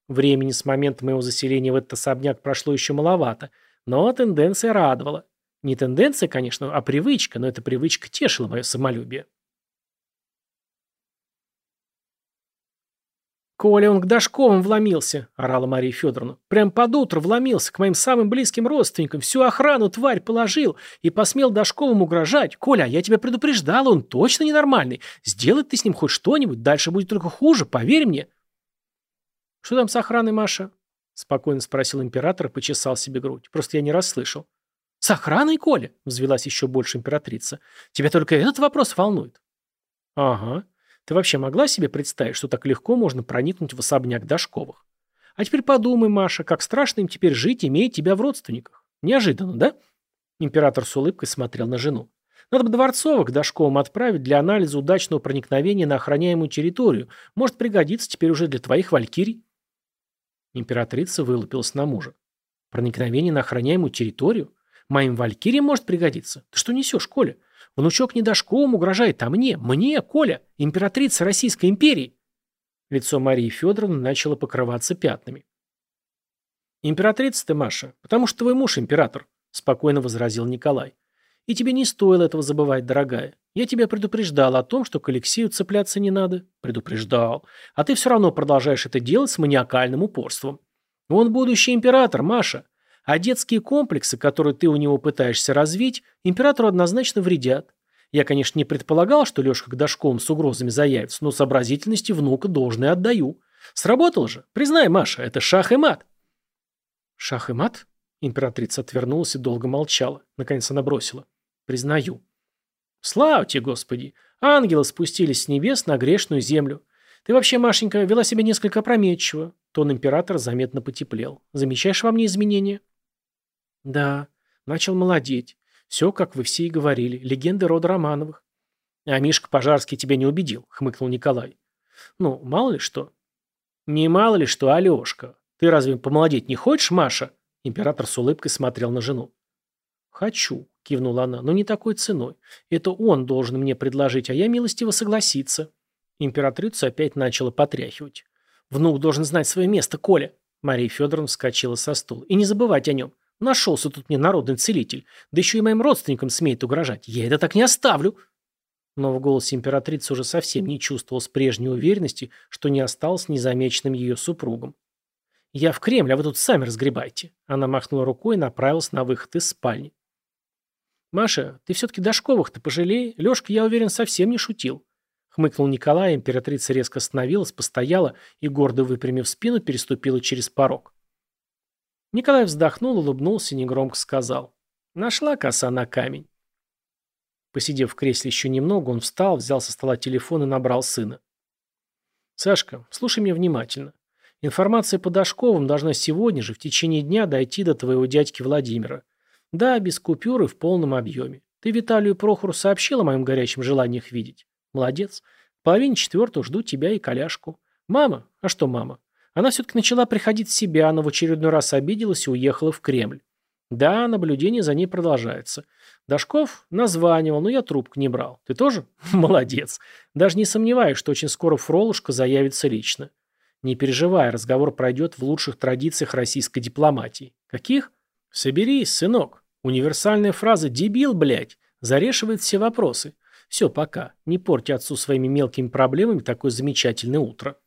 Времени с момента моего заселения в этот особняк прошло еще маловато, но тенденция радовала. Не тенденция, конечно, а привычка, но эта привычка тешила мое самолюбие. «Коля, он к Дашковым вломился», — орала Мария Федоровна. «Прям под утро вломился, к моим самым близким родственникам, всю охрану тварь положил и посмел Дашковым угрожать. Коля, я тебя предупреждал, он точно ненормальный. Сделать ты с ним хоть что-нибудь, дальше будет только хуже, поверь мне». «Что там с охраной, Маша?» — спокойно спросил император и почесал себе грудь. «Просто я не расслышал». «С охраной, Коля?» — взвелась еще больше императрица. «Тебя только этот вопрос волнует». «Ага». Ты вообще могла себе представить, что так легко можно проникнуть в особняк Дашковых? А теперь подумай, Маша, как страшно им теперь жить, имея тебя в родственниках. Неожиданно, да? Император с улыбкой смотрел на жену. Надо бы Дворцовых к Дашковым отправить для анализа удачного проникновения на охраняемую территорию. Может пригодиться теперь уже для твоих валькирий. Императрица вылупилась на мужа. Проникновение на охраняемую территорию? Моим валькириям может пригодиться? Ты что несешь, Коля? Внучок не Дашковым угрожает, а мне, мне, Коля, императрица Российской империи. Лицо Марии Федоровны начало покрываться пятнами. «Императрица ты, Маша, потому что твой муж император», – спокойно возразил Николай. «И тебе не стоило этого забывать, дорогая. Я тебя предупреждал о том, что к Алексею цепляться не надо. Предупреждал. А ты все равно продолжаешь это делать с маниакальным упорством. Он будущий император, Маша. А детские комплексы, которые ты у него пытаешься развить, императору однозначно вредят. Я, конечно, не предполагал, что Лешка к Дашковым с угрозами заявится, но сообразительности внука должное отдаю. Сработало же. Признай, Маша, это шах и мат. Шах и мат? Императрица отвернулась и долго молчала. Наконец она бросила. Признаю. Славьте, Господи! Ангелы спустились с небес на грешную землю. Ты вообще, Машенька, вела себя несколько опрометчиво. Тон императора заметно потеплел. Замечаешь во мне изменения? Да, начал молодеть. Все, как вы все и говорили, легенды рода Романовых. А Мишка Пожарский тебя не убедил, хмыкнул Николай. Ну, мало ли что. Не мало ли что, Алешка. Ты разве помолодеть не хочешь, Маша? Император с улыбкой смотрел на жену. «Хочу», — кивнула она, — «но не такой ценой. Это он должен мне предложить, а я милостиво согласиться». Императрицу опять начала потряхивать. «Внук должен знать свое место, Коля». Мария Федоровна вскочила со стула. «И не забывать о нем. Нашелся тут мне народный целитель. Да еще и моим родственникам смеет угрожать. Я это так не оставлю. Но в голосе императрицы уже совсем не чувствовалось прежней уверенности, что не осталось незамеченным ее супругом. «Я в Кремль, а вы тут сами разгребайте». Она махнула рукой и направилась на выход из спальни. «Маша, ты все-таки Дашковых-то пожалей. Лешка, я уверен, совсем не шутил». Хмыкнул Николай, императрица резко остановилась, постояла и, гордо выпрямив спину, переступила через порог. Николай вздохнул, улыбнулся и негромко сказал. Нашла коса на камень. Посидев в кресле еще немного, он встал, взял со стола телефон и набрал сына. «Сашка, слушай меня внимательно. Информация по Дашковым должна сегодня же, в течение дня, дойти до твоего дядьки Владимира. Да, без купюры в полном объеме. Ты Виталию Прохору сообщил о моем горячем желании их видеть? Молодец. В половине четвертого жду тебя и коляшку. Мама? А что мама? Она все-таки начала приходить в себя, но в очередной раз обиделась и уехала в Кремль. Да, наблюдение за ней продолжается. Дашков названивал, но я трубку не брал. Ты тоже? Молодец. Даже не сомневаюсь, что очень скоро Фролушка заявится лично. Не переживай, разговор пройдет в лучших традициях российской дипломатии. Каких? Соберись, сынок. Универсальная фраза «дебил, блядь» зарешивает все вопросы. Все, пока. Не порти отцу своими мелкими проблемами такое замечательное утро.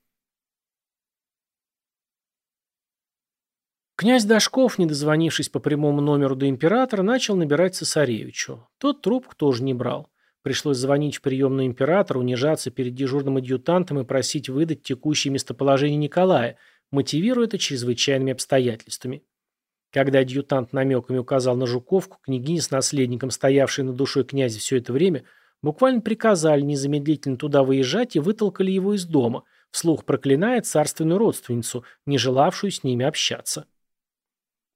Князь Дашков, не дозвонившись по прямому номеру до императора, начал набирать цесаревичу. Тот трубку тоже не брал. Пришлось звонить в приемную императора, унижаться перед дежурным адъютантом и просить выдать текущее местоположение Николая, мотивируя это чрезвычайными обстоятельствами. Когда адъютант намеками указал на Жуковку, княгиня с наследником, стоявшей на душой князя все это время, буквально приказали незамедлительно туда выезжать и вытолкали его из дома, вслух проклиная царственную родственницу, не желавшую с ними общаться.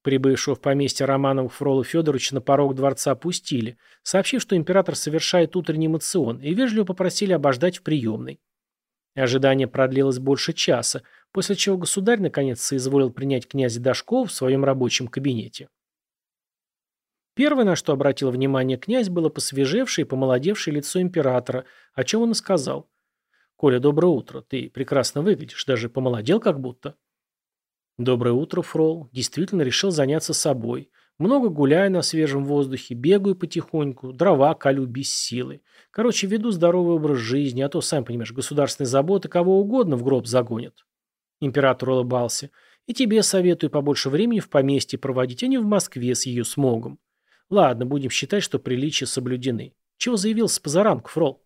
Прибывшего в поместье Романовых Фрола Федоровича на порог дворца пустили, сообщив, что император совершает утренний мацион, и вежливо попросили обождать в приемной. Ожидание продлилось больше часа, после чего государь наконец соизволил принять князя Дашкова в своем рабочем кабинете. Первое, на что обратил внимание князь, было посвежевшее и помолодевшее лицо императора, о чем он и сказал. «Коля, доброе утро. Ты прекрасно выглядишь, даже помолодел как будто». Доброе утро, Фрол. Действительно решил заняться собой. Много гуляю на свежем воздухе, бегаю потихоньку, дрова колю без силы. Короче, веду здоровый образ жизни, а то, сам понимаешь, государственные заботы кого угодно в гроб загонят. Император улыбался. И тебе советую побольше времени в поместье проводить, а не в Москве с ее смогом. Ладно, будем считать, что приличия соблюдены. Чего заявился позаранку, Фрол?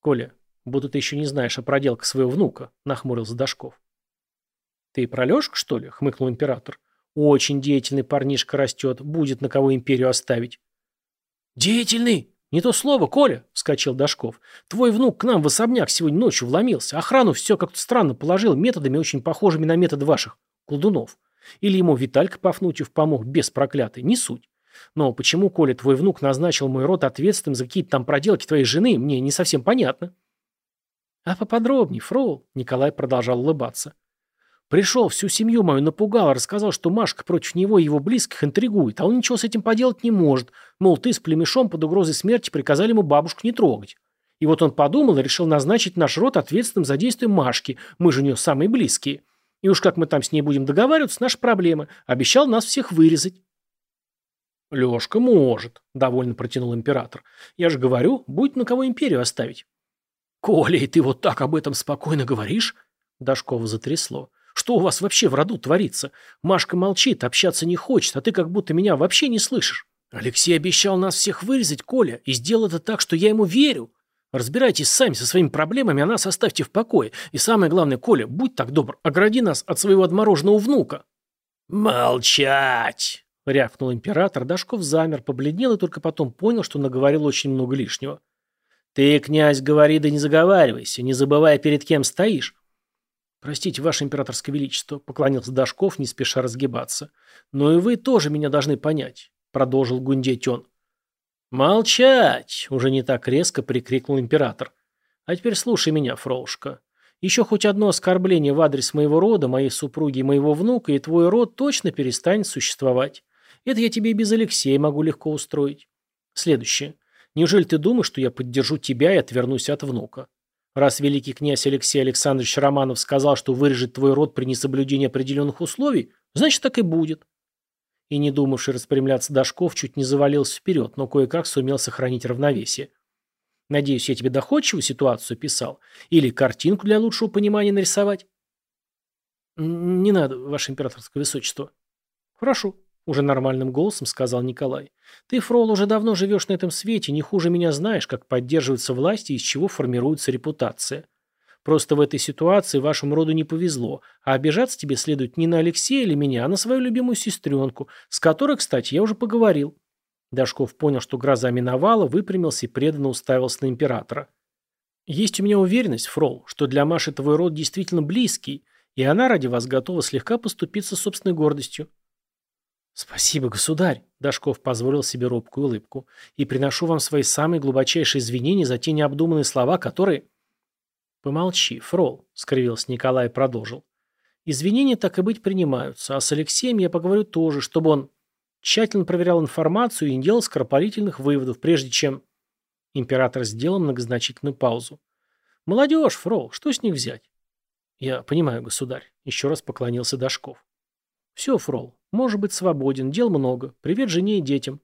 Коля, будто ты еще не знаешь о проделках своего внука, нахмурился Дашков. «Ты про Лешку, что ли?» — хмыкнул император. «Очень деятельный парнишка растет, будет на кого империю оставить». «Деятельный? Не то слово, Коля!» — вскочил Дашков. «Твой внук к нам в особняк сегодня ночью вломился. Охрану все как-то странно положил, методами очень похожими на методы ваших колдунов. Или ему Виталька Пафнутьев помог, без проклятый, не суть. Но почему, Коля, твой внук назначил мой род ответственным за какие-то там проделки твоей жены, мне не совсем понятно». «А поподробнее, Фрол», — Николай продолжал улыбаться. Пришел, всю семью мою напугал, рассказал, что Машка против него и его близких интригует, а он ничего с этим поделать не может. Мол, ты с племешом под угрозой смерти приказали ему бабушку не трогать. И вот он подумал и решил назначить наш род ответственным за действия Машки. Мы же у нее самые близкие. И уж как мы там с ней будем договариваться, наша проблема. Обещал нас всех вырезать. Лешка может, довольно протянул император. Я же говорю, будет на кого империю оставить. Коля, и ты вот так об этом спокойно говоришь? Дашкова затрясло. Что у вас вообще в роду творится? Машка молчит, общаться не хочет, а ты как будто меня вообще не слышишь. Алексей обещал нас всех вырезать, Коля, и сделал это так, что я ему верю. Разбирайтесь сами со своими проблемами, а нас оставьте в покое. И самое главное, Коля, будь так добр, огради нас от своего отмороженного внука. Молчать! рявкнул император. Дашков замер, побледнел и только потом понял, что наговорил очень много лишнего. Ты, князь, говори да не заговаривайся, не забывай, перед кем стоишь. «Простите, Ваше Императорское Величество», — поклонился Дашков, не спеша разгибаться. «Но и вы тоже меня должны понять», — продолжил гундеть он. «Молчать!» — уже не так резко прикрикнул император. «А теперь слушай меня, Фроушка. Еще хоть одно оскорбление в адрес моего рода, моей супруги моего внука, и твой род точно перестанет существовать. Это я тебе и без Алексея могу легко устроить. Следующее. Неужели ты думаешь, что я поддержу тебя и отвернусь от внука? Раз великий князь Алексей Александрович Романов сказал, что вырежет твой род при несоблюдении определенных условий, значит, так и будет. И не думавший распрямляться Дашков чуть не завалился вперед, но кое-как сумел сохранить равновесие. Надеюсь, я тебе доходчивую ситуацию писал? Или картинку для лучшего понимания нарисовать? Не надо, ваше императорское высочество. Хорошо. Уже нормальным голосом сказал Николай. Ты, Фрол, уже давно живешь на этом свете, не хуже меня знаешь, как поддерживается власть и из чего формируется репутация. Просто в этой ситуации вашему роду не повезло, а обижаться тебе следует не на Алексея или меня, а на свою любимую сестренку, с которой, кстати, я уже поговорил. Дашков понял, что гроза миновала, выпрямился и преданно уставился на императора. Есть у меня уверенность, Фрол, что для Маши твой род действительно близкий, и она ради вас готова слегка поступиться собственной гордостью. «Спасибо, государь!» – Дашков позволил себе робкую улыбку. «И приношу вам свои самые глубочайшие извинения за те необдуманные слова, которые...» «Помолчи, Фрол», – скривился Николай и продолжил. «Извинения так и быть принимаются, а с Алексеем я поговорю тоже, чтобы он...» тщательно проверял информацию и не делал скоропалительных выводов, прежде чем... Император сделал многозначительную паузу. «Молодежь, Фрол, что с них взять?» «Я понимаю, государь», — еще раз поклонился Дашков. «Все, Фрол, может быть свободен, дел много. Привет жене и детям».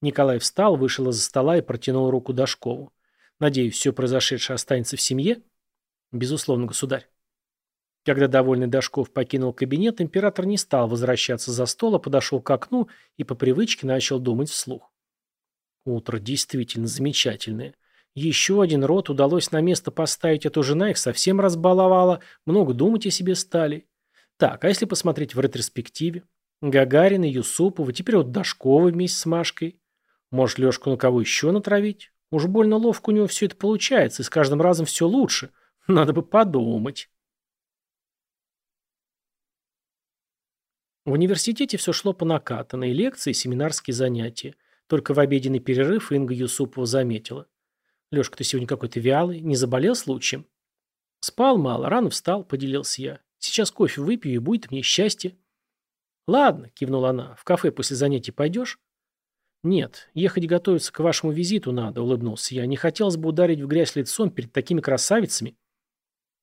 Николай встал, вышел из-за стола и протянул руку Дашкову. «Надеюсь, все произошедшее останется в семье?» «Безусловно, государь». Когда довольный Дашков покинул кабинет, император не стал возвращаться за стол, а подошел к окну и по привычке начал думать вслух. Утро действительно замечательное. Еще один род удалось на место поставить, а то жена их совсем разбаловала, много думать о себе стали. Так, а если посмотреть в ретроспективе? Гагарина, Юсупова, теперь вот Дашкова вместе с Машкой. Может, Лешку на кого еще натравить? Уж больно ловко у него все это получается, и с каждым разом все лучше. Надо бы подумать. В университете все шло по накатанной, лекции, семинарские занятия. Только в обеденный перерыв Инга Юсупова заметила. «Лешка, ты сегодня какой-то вялый, не заболел случаем?» «Спал мало, рано встал», — поделился я. «Сейчас кофе выпью, и будет мне счастье». «Ладно», — кивнула она, — «в кафе после занятий пойдешь?» «Нет, ехать готовиться к вашему визиту надо», — улыбнулся я. «Не хотелось бы ударить в грязь лицом перед такими красавицами».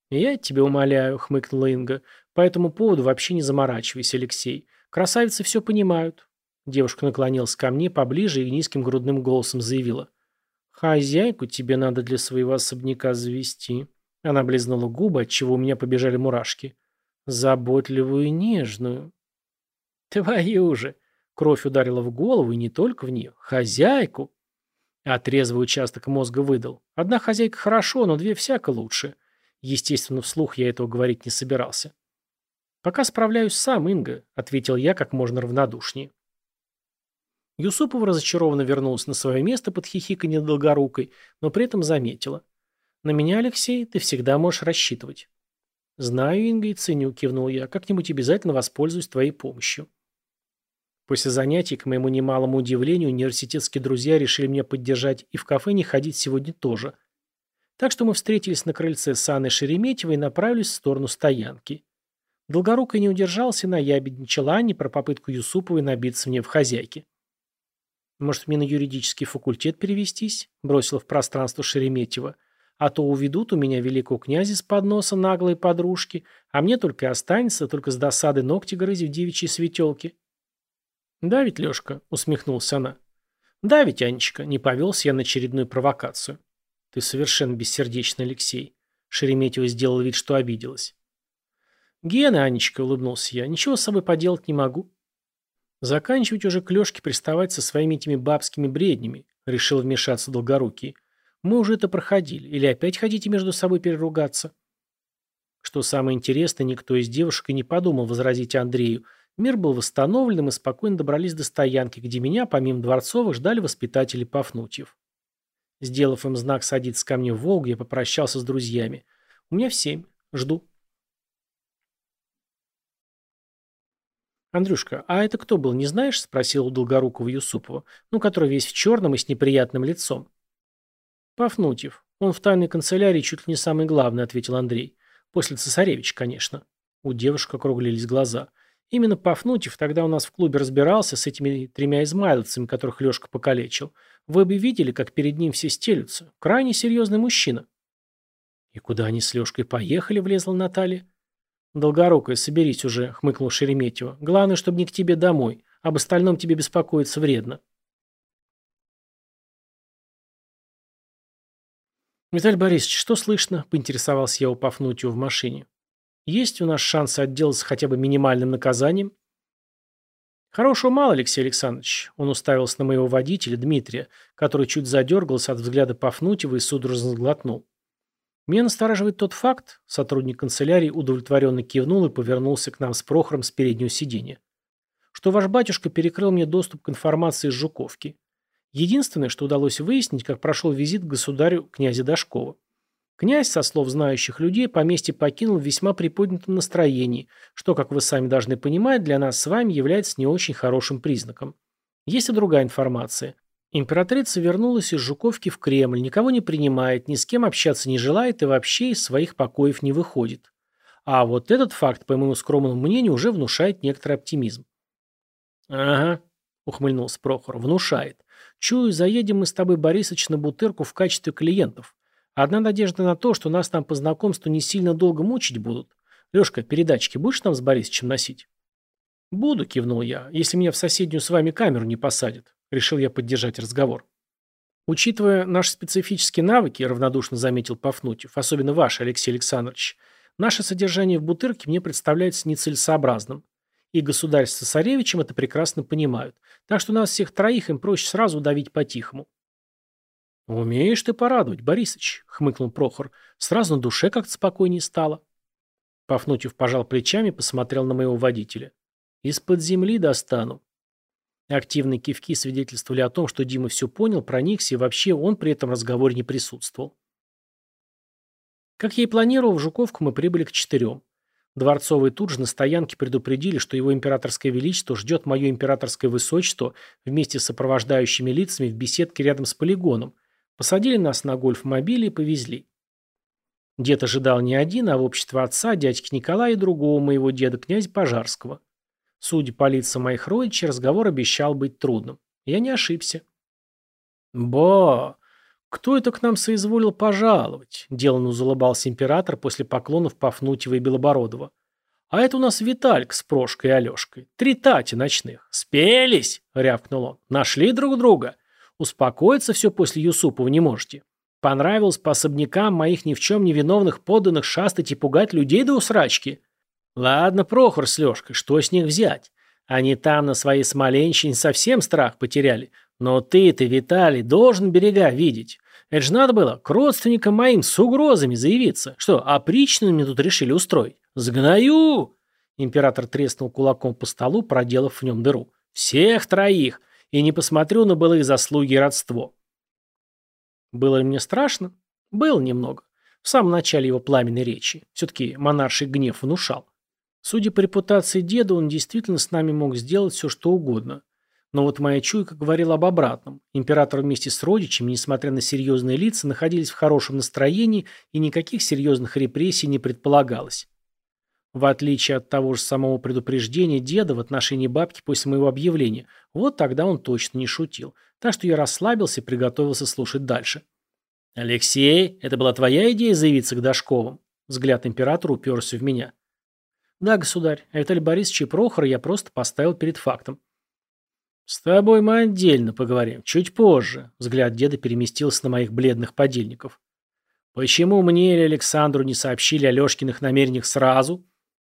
«Я тебя умоляю», — хмыкнула Инга. «По этому поводу вообще не заморачивайся, Алексей. Красавицы все понимают». Девушка наклонилась ко мне поближе и низким грудным голосом заявила. «Хозяйку тебе надо для своего особняка завести». Она близнула губы, отчего у меня побежали мурашки. «Заботливую и нежную». «Твою же!» Кровь ударила в голову, и не только в нее. «Хозяйку!» А трезвый участок мозга выдал. «Одна хозяйка хорошо, но две всяко лучше». Естественно, вслух я этого говорить не собирался. «Пока справляюсь сам, Инга», — ответил я как можно равнодушнее. Юсупова разочарованно вернулась на свое место под хихиканье долгорукой, но при этом заметила. «На меня, Алексей, ты всегда можешь рассчитывать». «Знаю, Инга, и ценю», — кивнул я. «Как-нибудь обязательно воспользуюсь твоей помощью». После занятий, к моему немалому удивлению, университетские друзья решили меня поддержать и в кафе не ходить сегодня тоже — так что мы встретились на крыльце с Анной Шереметьевой и направились в сторону стоянки. Долгорукой не удержался, наябедничала Анне про попытку Юсуповой набиться мне в хозяйке. «Может, мне на юридический факультет перевестись?» – бросила в пространство Шереметьева. «А то уведут у меня великого князя с подноса наглые подружки, а мне только останется, только с досады ногти грызть в девичьей светелке». «Да ведь, Лешка?» – усмехнулась она. «Да ведь, Анечка, не повелся я на очередную провокацию». Ты совершенно бессердечный, Алексей. Шереметьева сделала вид, что обиделась. Гена, Анечка, улыбнулся я, ничего с собой поделать не могу. Заканчивать уже к Лешке приставать со своими этими бабскими бреднями, решил вмешаться Долгорукий. Мы уже это проходили. Или опять хотите между собой переругаться? Что самое интересное, никто из девушек и не подумал возразить Андрею. Мир был восстановлен, и мы спокойно добрались до стоянки, где меня, помимо Дворцовых, ждали воспитатели Пафнутьев. Сделав им знак садиться ко мне в Волгу, я попрощался с друзьями. У меня в семь. Жду. «Андрюшка, а это кто был, не знаешь?» – спросил у Долгорукова Юсупова, ну, который весь в черном и с неприятным лицом. «Пафнутьев. Он в тайной канцелярии чуть ли не самый главный», – ответил Андрей. «После цесаревича, конечно». У девушек округлились глаза. Именно Пафнутьев тогда у нас в клубе разбирался с этими тремя измайловцами, которых Лешка покалечил. Вы бы видели, как перед ним все стелются. Крайне серьезный мужчина. И куда они с Лешкой поехали, влезла Наталья. Долгорукая, соберись уже, хмыкнул Шереметьева. Главное, чтобы не к тебе домой. Об остальном тебе беспокоиться вредно. Виталий Борисович, что слышно? Поинтересовался я у Пафнутьева в машине. Есть у нас шансы отделаться хотя бы минимальным наказанием? Хорошего мало, Алексей Александрович. Он уставился на моего водителя, Дмитрия, который чуть задергался от взгляда Пафнутьева и судорожно сглотнул. Меня настораживает тот факт, сотрудник канцелярии удовлетворенно кивнул и повернулся к нам с Прохором с переднего сиденья, что ваш батюшка перекрыл мне доступ к информации из Жуковки. Единственное, что удалось выяснить, как прошел визит к государю князя Дашкова. Князь, со слов знающих людей, поместье покинул в весьма приподнятом настроении, что, как вы сами должны понимать, для нас с вами является не очень хорошим признаком. Есть и другая информация. Императрица вернулась из Жуковки в Кремль, никого не принимает, ни с кем общаться не желает и вообще из своих покоев не выходит. А вот этот факт, по моему скромному мнению, уже внушает некоторый оптимизм. «Ага», ухмыльнулся Прохор. Внушает. Чую, заедем мы с тобой, Борисыч, на бутырку в качестве клиентов. Одна надежда на то, что нас там по знакомству не сильно долго мучить будут. Лешка, передатчики будешь нам с Борисычем носить? Буду, кивнул я, если меня в соседнюю с вами камеру не посадят. Решил я поддержать разговор. Учитывая наши специфические навыки, равнодушно заметил Пафнутьев, особенно ваш, Алексей Александрович, наше содержание в бутырке мне представляется нецелесообразным. И государь с цесаревичем это прекрасно понимают. Так что нас всех троих им проще сразу удавить по-тихому. «Умеешь ты порадовать, Борисыч», — хмыкнул Прохор. «Сразу на душе как-то спокойнее стало». Пафнутьев пожал плечами посмотрел на моего водителя. «Из-под земли достану». Активные кивки свидетельствовали о том, что Дима все понял, проникся, и вообще он при этом разговоре не присутствовал. Как я и планировал, в Жуковку мы прибыли к четырем. Дворцовые тут же на стоянке предупредили, что его императорское величество ждет мое императорское высочество вместе с сопровождающими лицами в беседке рядом с полигоном. Посадили нас на гольф-мобиле и повезли. Дед ожидал не один, а в обществе отца, дядьки Николая и другого моего деда, князя Пожарского. Судя по лицам моих родичей, разговор обещал быть трудным. Я не ошибся. «Ба! Кто это к нам соизволил пожаловать?» – деланно улыбался император после поклонов Пафнутьева и Белобородова. «А это у нас Витальк с Прошкой и Алешкой. Три тати ночных. Спелись!» – рявкнул он. «Нашли друг друга. Успокоиться все после Юсупова не можете. Понравилось по особнякам моих ни в чем не виновных подданных шастать и пугать людей до усрачки. Ладно, Прохор с Лешкой, что с них взять? Они там на своей Смоленщине совсем страх потеряли. Но ты-то, Виталий, должен берега видеть. Это же надо было к родственникам моим с угрозами заявиться. Что, опричную мне тут решили устроить? Сгною!» Император треснул кулаком по столу, проделав в нем дыру. «Всех троих! И не посмотрю на былые заслуги и родство!» Было ли мне страшно? Было немного. В самом начале его пламенной речи. Все-таки монарший гнев внушал. Судя по репутации деда, он действительно с нами мог сделать все, что угодно. Но вот моя чуйка говорила об обратном. Император вместе с родичами, несмотря на серьезные лица, находились в хорошем настроении и никаких серьезных репрессий не предполагалось. В отличие от того же самого предупреждения деда в отношении бабки после моего объявления, вот тогда он точно не шутил. Так что я расслабился и приготовился слушать дальше. «Алексей, это была твоя идея заявиться к Дашковым?» Взгляд императора уперся в меня. «Да, государь, а Виталий Борисович и Прохор я просто поставил перед фактом. «С тобой мы отдельно поговорим, чуть позже», — взгляд деда переместился на моих бледных подельников. «Почему мне или Александру не сообщили о Лешкиных намерениях сразу?»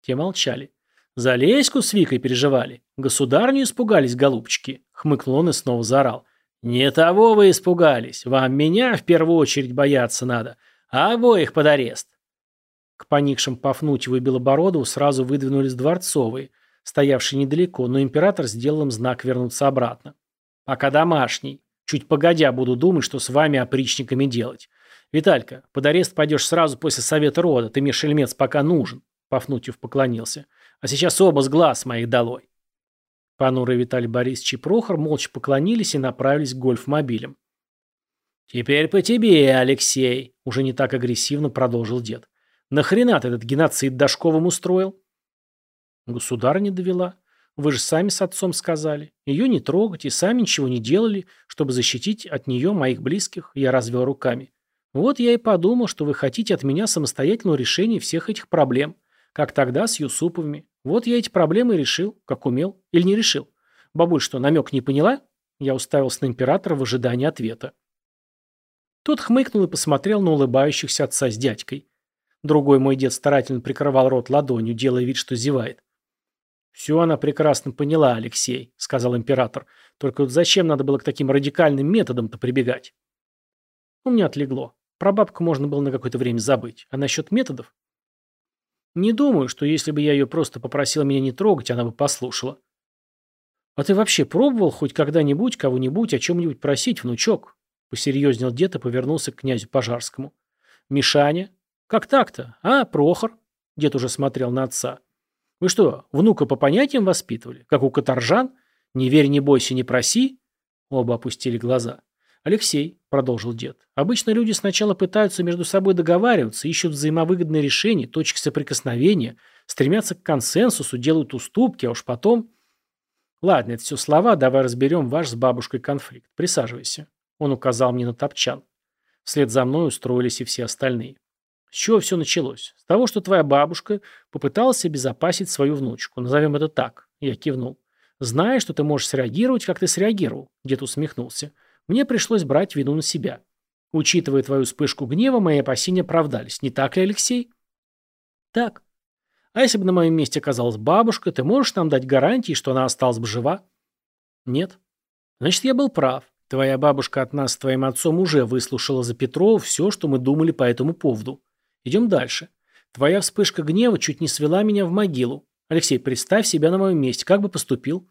Те молчали. «За Леську с Викой переживали. Государню испугались, голубчики», — хмыкнул он и снова заорал. «Не того вы испугались. Вам меня в первую очередь бояться надо, а обоих под арест». К поникшим Пафнутьеву и Белобородову сразу выдвинулись дворцовые — стоявший недалеко, но император сделал им знак вернуться обратно. «Пока домашний. Чуть погодя буду думать, что с вами опричниками делать. Виталька, под арест пойдешь сразу после совета рода, ты мне, шельмец, пока нужен», — Пафнутьев поклонился. «А сейчас оба с глаз моих долой». Понурый Виталий Борисович и Прохор молча поклонились и направились к гольф-мобилям. «Теперь по тебе, Алексей», — уже не так агрессивно продолжил дед. «Нахрена ты этот геноцид Дашковым устроил?» Государыня довела. Вы же сами с отцом сказали. Ее не трогать и сами ничего не делали, чтобы защитить от нее моих близких. Я развел руками. Вот я и подумал, что вы хотите от меня самостоятельного решения всех этих проблем. Как тогда с Юсуповыми. Вот я эти проблемы решил, как умел. Или не решил. Бабуль что, намек не поняла? Я уставился на императора в ожидании ответа. Тот хмыкнул и посмотрел на улыбающихся отца с дядькой. Другой мой дед старательно прикрывал рот ладонью, делая вид, что зевает. «Все она прекрасно поняла, Алексей», — сказал император. «Только вот зачем надо было к таким радикальным методам-то прибегать?» У меня отлегло. Про бабку можно было на какое-то время забыть. А насчет методов? Не думаю, что если бы я ее просто попросил меня не трогать, она бы послушала. А ты вообще пробовал хоть когда-нибудь кого-нибудь о чем-нибудь просить, внучок? Посерьезнел дед и повернулся к князю Пожарскому. Мишаня? Как так-то? А, Прохор? Дед уже смотрел на отца. Вы что, внука по понятиям воспитывали? Как у каторжан? Не верь, не бойся, не проси?» Оба опустили глаза. «Алексей», — продолжил дед, — «обычно люди сначала пытаются между собой договариваться, ищут взаимовыгодные решения, точки соприкосновения, стремятся к консенсусу, делают уступки, а уж потом...» Ладно, это все слова, давай разберем ваш с бабушкой конфликт. Присаживайся. Он указал мне на топчан. Вслед за мной устроились и все остальные. С чего все началось? С того, что твоя бабушка попыталась обезопасить свою внучку. Назовем это так. Я кивнул. Зная, что ты можешь среагировать, как ты среагировал. Дед усмехнулся. Мне пришлось брать вину на себя. Учитывая твою вспышку гнева, мои опасения оправдались. Не так ли, Алексей? Так. А если бы на моем месте оказалась бабушка, ты можешь нам дать гарантии, что она осталась бы жива? Нет. Значит, я был прав. Твоя бабушка от нас с твоим отцом уже выслушала за Петрова все, что мы думали по этому поводу. Идем дальше. Твоя вспышка гнева чуть не свела меня в могилу. Алексей, представь себя на моем месте. Как бы поступил?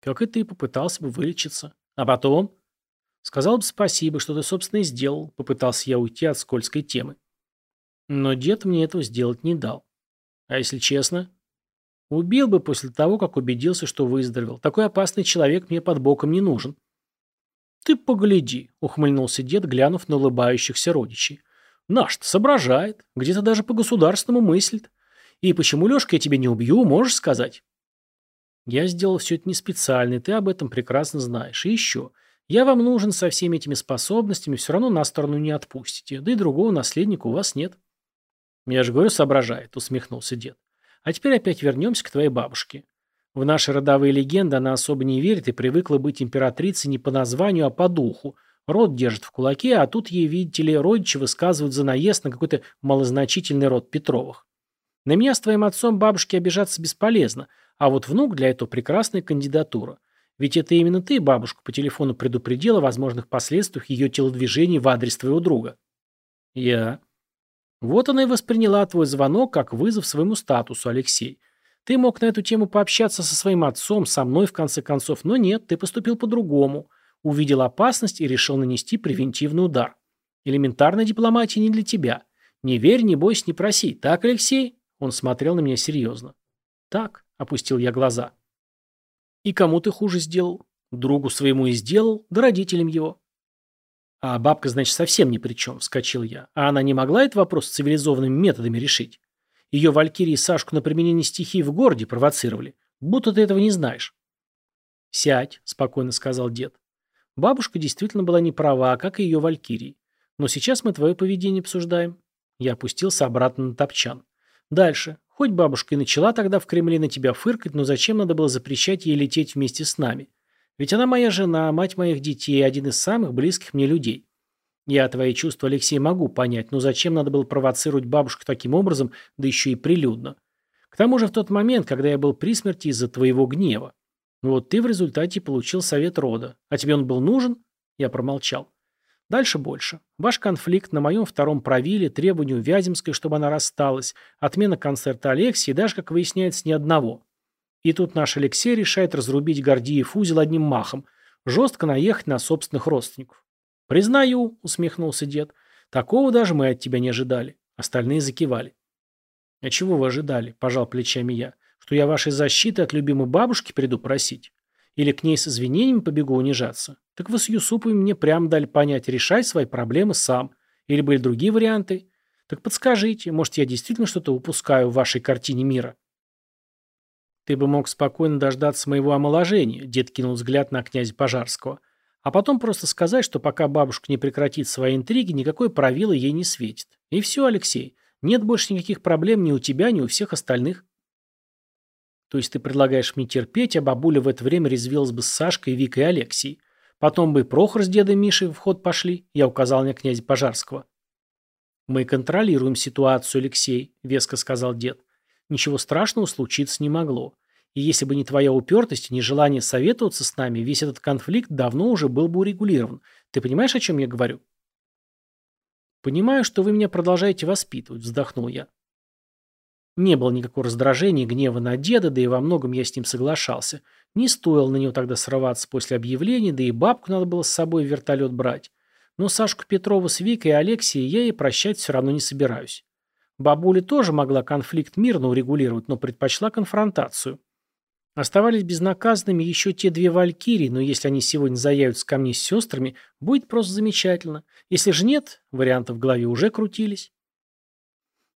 Как и ты попытался бы вылечиться. А потом? Сказал бы спасибо, что ты, собственно, и сделал. Попытался я уйти от скользкой темы. Но дед мне этого сделать не дал. А если честно? Убил бы после того, как убедился, что выздоровел. Такой опасный человек мне под боком не нужен. Ты погляди, ухмыльнулся дед, глянув на улыбающихся родичей. Наш-то соображает, где-то даже по-государственному мыслит. И почему, Лешка, я тебя не убью, можешь сказать? Я сделал все это не специально, ты об этом прекрасно знаешь. И еще, я вам нужен со всеми этими способностями, все равно на сторону не отпустите, да и другого наследника у вас нет. «Я же говорю, соображает», — усмехнулся дед. «А теперь опять вернемся к твоей бабушке. В наши родовые легенды она особо не верит и привыкла быть императрицей не по названию, а по духу. Род держит в кулаке, а тут ей, видите ли, родичи высказывают за наезд на какой-то малозначительный род Петровых. На меня с твоим отцом бабушке обижаться бесполезно, а вот внук для этого прекрасная кандидатура. Ведь это именно ты, бабушку, по телефону предупредила о возможных последствиях ее телодвижений в адрес твоего друга. Я. Вот она и восприняла твой звонок как вызов своему статусу, Алексей. Ты мог на эту тему пообщаться со своим отцом, со мной в конце концов, но нет, ты поступил по-другому. Увидел опасность и решил нанести превентивный удар. Элементарная дипломатия не для тебя. Не верь, не бойся, не проси. Так, Алексей? Он смотрел на меня серьезно. Так, опустил я глаза. И кому ты хуже сделал? Другу своему и сделал, да родителям его. А бабка, значит, совсем ни при чем, вскочил я. А она не могла этот вопрос цивилизованными методами решить? Ее валькирии Сашку на применение стихий в городе провоцировали. Будто ты этого не знаешь. «Сядь», — спокойно сказал дед. Бабушка действительно была не права, как и ее валькирии. Но сейчас мы твое поведение обсуждаем. Я опустился обратно на топчан. Дальше. Хоть бабушка и начала тогда в Кремле на тебя фыркать, но зачем надо было запрещать ей лететь вместе с нами? Ведь она моя жена, мать моих детей, один из самых близких мне людей. Я твои чувства, Алексей, могу понять, но зачем надо было провоцировать бабушку таким образом, да еще и прилюдно? К тому же в тот момент, когда я был при смерти из-за твоего гнева. Вот ты в результате получил совет рода. А тебе он был нужен? Я промолчал. Дальше больше. Ваш конфликт на моем втором правиле, требованию Вяземской, чтобы она рассталась, отмена концерта Алексии, даже, как выясняется, ни одного. И тут наш Алексей решает разрубить Гордиев узел одним махом, жестко наехать на собственных родственников. «Признаю», — усмехнулся дед, — «такого даже мы от тебя не ожидали». Остальные закивали. «А чего вы ожидали?» – пожал плечами я. «Что я вашей защиты от любимой бабушки приду просить? Или к ней с извинениями побегу унижаться? Так вы с Юсуповым мне прямо дали понять, решай свои проблемы сам. Или были другие варианты? Так подскажите, может, я действительно что-то упускаю в вашей картине мира?» «Ты бы мог спокойно дождаться моего омоложения», — дед кинул взгляд на князя Пожарского. «А потом просто сказать, что пока бабушка не прекратит свои интриги, никакой правила ей не светит. И все, Алексей, нет больше никаких проблем ни у тебя, ни у всех остальных». «То есть ты предлагаешь мне терпеть, а бабуля в это время резвилась бы с Сашкой, Викой и Алексией. Потом бы и Прохор с дедом Мишей в ход пошли», — я указал на князя Пожарского. «Мы контролируем ситуацию, Алексей», — веско сказал дед. Ничего страшного случиться не могло. И если бы не твоя упертость и нежелание советоваться с нами, весь этот конфликт давно уже был бы урегулирован. Ты понимаешь, о чем я говорю? Понимаю, что вы меня продолжаете воспитывать, вздохнул я. Не было никакого раздражения и гнева на деда, да и во многом я с ним соглашался. Не стоило на него тогда срываться после объявления, да и бабку надо было с собой в вертолет брать. Но Сашку Петрова с Викой и Алексеем я и прощать все равно не собираюсь. Бабуля тоже могла конфликт мирно урегулировать, но предпочла конфронтацию. Оставались безнаказанными еще те две валькирии, но если они сегодня заявятся ко мне с сестрами, будет просто замечательно. Если же нет, варианты в голове уже крутились.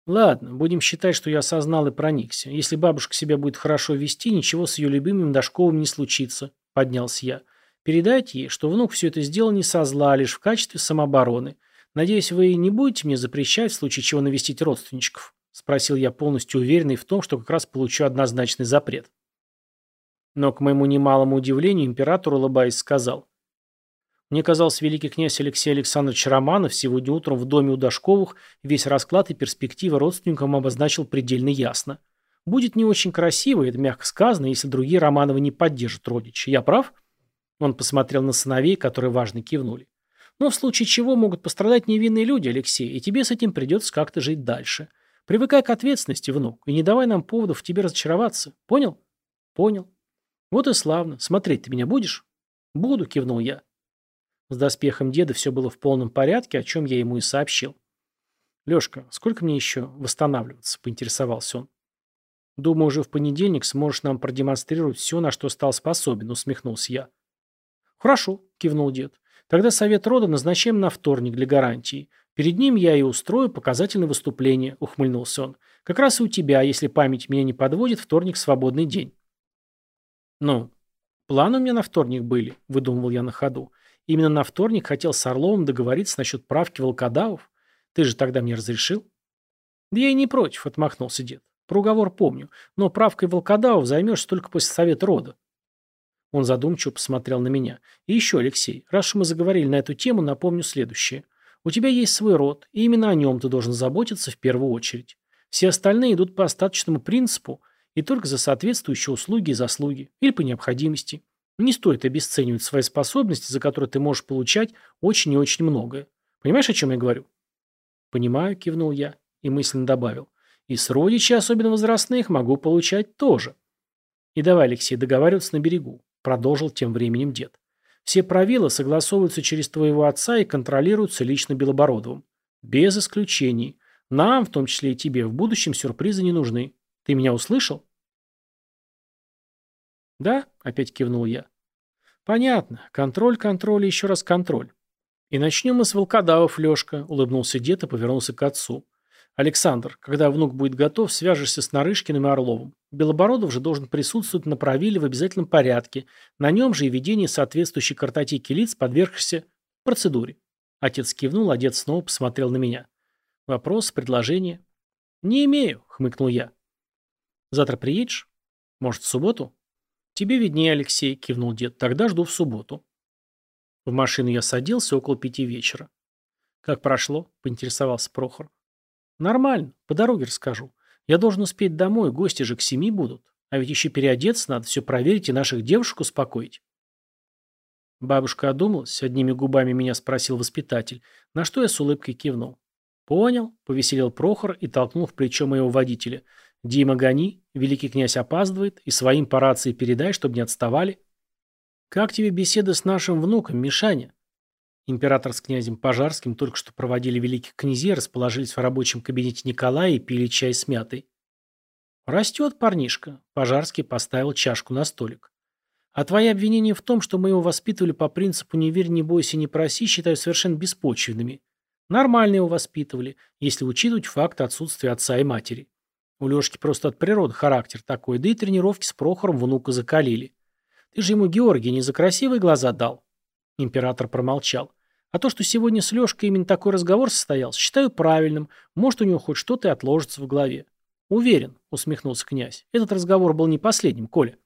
Ладно, будем считать, что я осознал и проникся. Если бабушка себя будет хорошо вести, ничего с ее любимым Дашковым не случится, поднялся я. Передайте ей, что внук все это сделал не со зла, а лишь в качестве самообороны. Надеюсь, вы не будете мне запрещать в случае чего навестить родственничков? Спросил я, полностью уверенный в том, что как раз получу однозначный запрет. Но, к моему немалому удивлению, император, улыбаясь, сказал. Мне казалось, великий князь Алексей Александрович Романов сегодня утром в доме у Дашковых весь расклад и перспективы родственникам обозначил предельно ясно. Будет не очень красиво, это мягко сказано, если другие Романовы не поддержат родича. Я прав? Он посмотрел на сыновей, которые важно кивнули. Но в случае чего могут пострадать невинные люди, Алексей, и тебе с этим придется как-то жить дальше. Привыкай к ответственности, внук, и не давай нам поводов в тебе разочароваться. Понял? Понял. Вот и славно. Смотреть ты меня будешь? Буду, кивнул я. С доспехом деда все было в полном порядке, о чем я ему и сообщил. «Лешка, сколько мне еще восстанавливаться?» – поинтересовался он. «Думаю, уже в понедельник сможешь нам продемонстрировать все, на что стал способен», – усмехнулся я. «Хорошо», – кивнул дед. «Тогда совет рода назначаем на вторник для гарантии. Перед ним я и устрою показательное выступление», – ухмыльнулся он. «Как раз и у тебя, если память меня не подводит, вторник – свободный день». «Ну, планы у меня на вторник были», – выдумывал я на ходу. Именно на вторник хотел с Орловым договориться насчет правки волкодавов. Ты же тогда мне разрешил? Да я и не против, отмахнулся дед. Про уговор помню, но правкой волкодавов займешься только после совета рода. Он задумчиво посмотрел на меня. И еще, Алексей, раз мы заговорили на эту тему, напомню следующее. У тебя есть свой род, и именно о нем ты должен заботиться в первую очередь. Все остальные идут по остаточному принципу и только за соответствующие услуги и заслуги, или по необходимости. Не стоит обесценивать свои способности, за которые ты можешь получать очень и очень многое. Понимаешь, о чем я говорю? Понимаю, кивнул я и мысленно добавил. И с родичей, особенно возрастных, могу получать тоже. И давай, Алексей, договариваться на берегу, продолжил тем временем дед. Все правила согласовываются через твоего отца и контролируются лично Белобородовым. Без исключений. Нам, в том числе и тебе, в будущем сюрпризы не нужны. Ты меня услышал? «Да», — опять кивнул я. «Понятно. Контроль, контроль и еще раз контроль. И начнем мы с волкодавов, Лешка», — улыбнулся дед и повернулся к отцу. «Александр, когда внук будет готов, свяжешься с Нарышкиным и Орловым. Белобородов же должен присутствовать на правиле в обязательном порядке. На нем же и ведение соответствующей картотеки лиц подвергшихся процедуре». Отец кивнул, а дед снова посмотрел на меня. «Вопрос, предложение?» «Не имею», — хмыкнул я. «Завтра приедешь? Может, в субботу?» «Тебе виднее, Алексей», – кивнул дед. «Тогда жду в субботу». В машину я садился около пяти вечера. «Как прошло?» – поинтересовался Прохор. «Нормально. По дороге расскажу. Я должен успеть домой, гости же к семи будут. А ведь еще переодеться надо, все проверить и наших девушек успокоить». Бабушка одумалась, одними губами меня спросил воспитатель, на что я с улыбкой кивнул. «Понял», — повеселел Прохор и толкнул в плечо моего водителя. «Дима, гони, великий князь опаздывает, и своим по рации передай, чтобы не отставали». «Как тебе беседа с нашим внуком, Мишаня?» Император с князем Пожарским только что проводили великих князей, расположились в рабочем кабинете Николая и пили чай с мятой. «Растет парнишка», – Пожарский поставил чашку на столик. «А твои обвинения в том, что мы его воспитывали по принципу «не верь, не бойся, не проси», считаю совершенно беспочвенными. Нормально его воспитывали, если учитывать факт отсутствия отца и матери. У Лешки просто от природы характер такой, да и тренировки с Прохором внука закалили. Ты же ему, Георгий, не за красивые глаза дал?» Император промолчал. «А то, что сегодня с Лешкой именно такой разговор состоялся, считаю правильным. Может, у него хоть что-то и отложится в голове». «Уверен», — усмехнулся князь. «Этот разговор был не последним, Коля».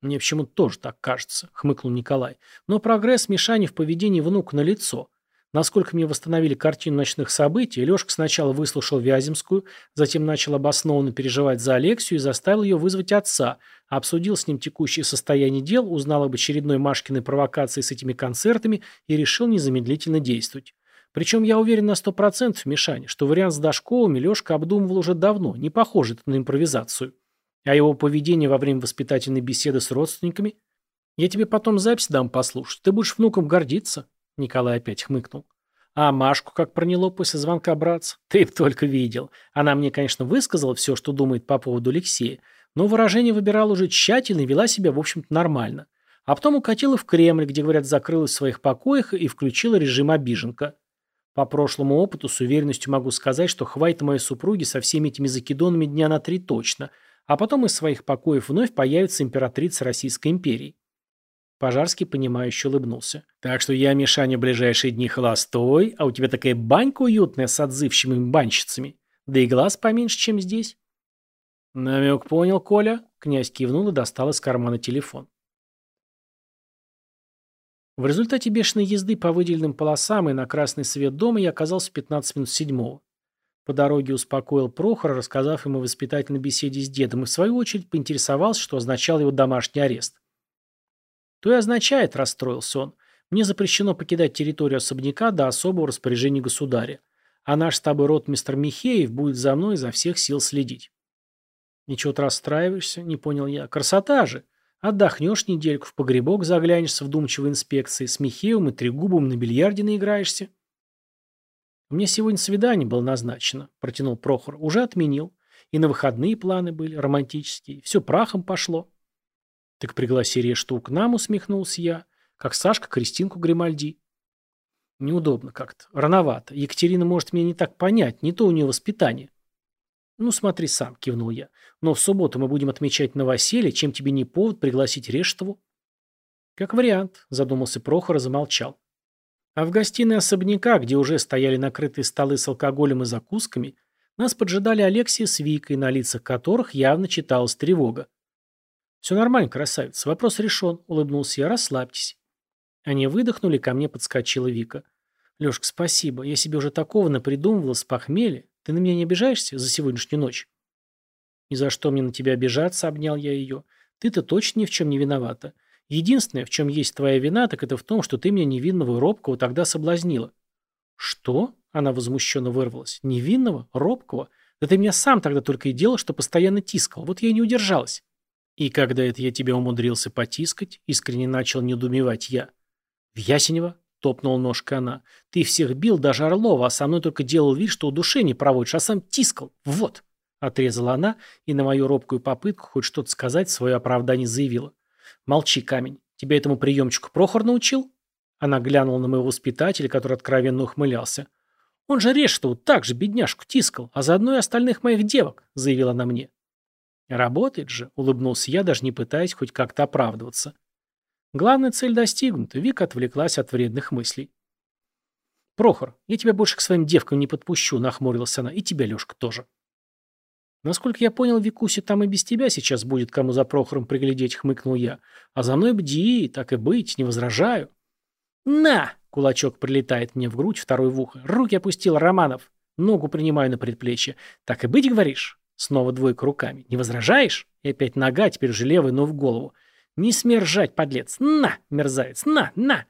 «Мне почему-то тоже так кажется», — хмыкнул Николай. «Но прогресс Мишани в поведении внука налицо. Насколько мне восстановили картину ночных событий, Лешка сначала выслушал Вяземскую, затем начал обоснованно переживать за Алексию и заставил ее вызвать отца, обсудил с ним текущее состояние дел, узнал об очередной Машкиной провокации с этими концертами и решил незамедлительно действовать. Причем я уверен на сто процентов, Мишаня, что вариант с Дашковыми Лешка обдумывал уже давно, не похоже это на импровизацию. А его поведение во время воспитательной беседы с родственниками? Я тебе потом запись дам послушать, ты будешь внуком гордиться. Николай опять хмыкнул. А Машку как проняло после звонка братца? Ты б только видел. Она мне, конечно, высказала все, что думает по поводу Алексея, но выражение выбирала уже тщательно и вела себя, в общем-то, нормально. А потом укатила в Кремль, где, говорят, закрылась в своих покоях и включила режим обиженка. По прошлому опыту с уверенностью могу сказать, что хватит моей супруги со всеми этими закидонами дня на три точно, а потом из своих покоев вновь появится императрица Российской империи. Пожарский, понимающе улыбнулся. «Так что я, Мишаня, ближайшие дни холостой, а у тебя такая банька уютная с отзывчивыми банщицами. Да и глаз поменьше, чем здесь». «Намек понял, Коля?» Князь кивнул и достал из кармана телефон. В результате бешеной езды по выделенным полосам и на красный свет дома я оказался в 15 минут седьмого. По дороге успокоил Прохора, рассказав ему о воспитательной беседе с дедом, и в свою очередь поинтересовался, что означал его домашний арест. То и означает, расстроился он. Мне запрещено покидать территорию особняка до особого распоряжения государя. А наш с тобой ротмистр Михеев будет за мной изо всех сил следить. Ничего ты расстраиваешься, не понял я. Красота же. Отдохнешь недельку, в погребок заглянешь с вдумчивой инспекцией, с Михеевым и Трегубом на бильярде наиграешься. У меня сегодня свидание было назначено, протянул Прохор. Уже отменил. И на выходные планы были, романтические. Все прахом пошло. Так пригласи Решту к нам, усмехнулся я, как Сашка Кристинку Гримальди. Неудобно как-то, рановато. Екатерина может меня не так понять, не то у нее воспитание. Ну, смотри сам, кивнул я. Но в субботу мы будем отмечать новоселье, чем тебе не повод пригласить Рештову? Как вариант, задумался Прохор и замолчал. А в гостиной особняка, где уже стояли накрытые столы с алкоголем и закусками, нас поджидали Алексия с Викой, на лицах которых явно читалась тревога. «Все нормально, красавица. Вопрос решен», — улыбнулся я. «Расслабьтесь». Они выдохнули, ко мне подскочила Вика. «Лешка, спасибо. Я себе уже такого напридумывала с похмелья. Ты на меня не обижаешься за сегодняшнюю ночь?» «Ни за что мне на тебя обижаться», — обнял я ее. «Ты-то точно ни в чем не виновата. Единственное, в чем есть твоя вина, так это в том, что ты меня невинного и робкого тогда соблазнила». «Что?» — она возмущенно вырвалась. «Невинного? Робкого? Да ты меня сам тогда только и делал, что постоянно тискал. Вот я и не удержалась». «И когда это я тебя умудрился потискать?» — искренне начал недоумевать я. «В Ясенево?» — топнул ножкой она. «Ты всех бил, даже Орлова, а со мной только делал вид, что удушение проводишь, а сам тискал. Вот!» — отрезала она и на мою робкую попытку хоть что-то сказать свое оправдание заявила. «Молчи, камень. Тебя этому приемчику Прохор научил?» Она глянула на моего воспитателя, который откровенно ухмылялся. «Он же Рештову так же бедняжку тискал, а заодно и остальных моих девок», — заявила она мне. Работает же, улыбнулся я, даже не пытаясь хоть как-то оправдываться. Главная цель достигнута, Вика отвлеклась от вредных мыслей. «Прохор, я тебя больше к своим девкам не подпущу», — нахмурилась она, — «и тебя, Лешка, тоже». «Насколько я понял, Викуся там и без тебя сейчас будет кому за Прохором приглядеть», — хмыкнул я. «А за мной бди, так и быть, не возражаю». «На!» — кулачок прилетает мне в грудь, второй в ухо. «Руки опустил, Романов. Ногу принимаю на предплечье. Так и быть, говоришь?» Снова двойка руками. «Не возражаешь?» И опять нога, теперь уже левая, но в голову. «Не смей подлец! На, мерзавец! На, на!»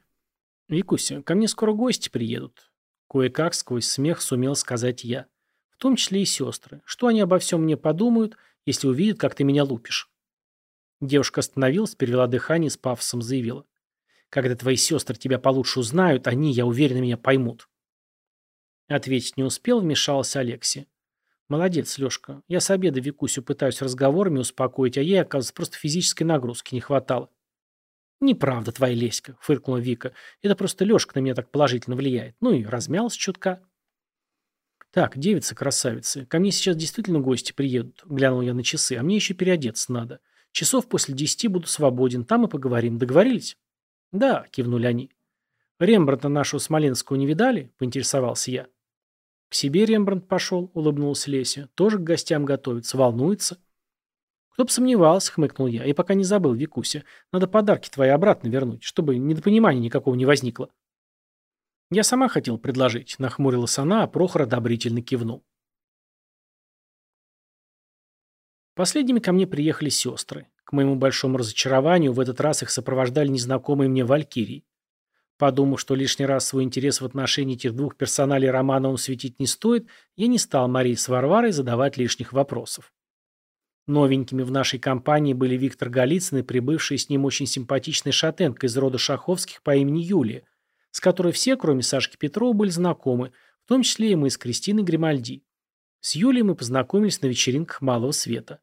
«Викуся, ко мне скоро гости приедут». Кое-как сквозь смех сумел сказать я. В том числе и сестры. Что они обо всем мне подумают, если увидят, как ты меня лупишь? Девушка остановилась, перевела дыхание с пафосом заявила. Когда твои сестры тебя получше узнают, они, я уверен, меня поймут. Ответить не успел, вмешался Алексей. Молодец, Лешка. Я с обеда Викусю пытаюсь разговорами успокоить, а ей, оказывается, просто физической нагрузки не хватало. «Неправда твоя Леська», — фыркнула Вика. «Это просто Лешка на меня так положительно влияет. Ну и размялся чутка». «Так, девицы-красавицы, ко мне сейчас действительно гости приедут», — глянул я на часы, «а мне еще переодеться надо. Часов после десяти буду свободен, там и поговорим. Договорились?» «Да», — кивнули они. «Рембрандта нашего Смоленского не видали?» — поинтересовался я. К себе Рембрандт пошел, улыбнулся Леся. Тоже к гостям готовится, волнуется. Кто бы сомневался, хмыкнул я, и пока не забыл, Викуся. Надо подарки твои обратно вернуть, чтобы недопонимания никакого не возникло. Я сама хотел предложить, нахмурилась она, а Прохор одобрительно кивнул. Последними ко мне приехали сестры. К моему большому разочарованию, в этот раз их сопровождали незнакомые мне валькирии. Подумав, что лишний раз свой интерес в отношении этих двух персоналей романа он светить не стоит, я не стал Марии с Варварой задавать лишних вопросов. Новенькими в нашей компании были Виктор Голицын и прибывшая с ним очень симпатичная шатенка из рода Шаховских по имени Юлия, с которой все, кроме Сашки Петрова, были знакомы, в том числе и мы с Кристиной Гримальди. С Юлией мы познакомились на вечеринках Малого Света.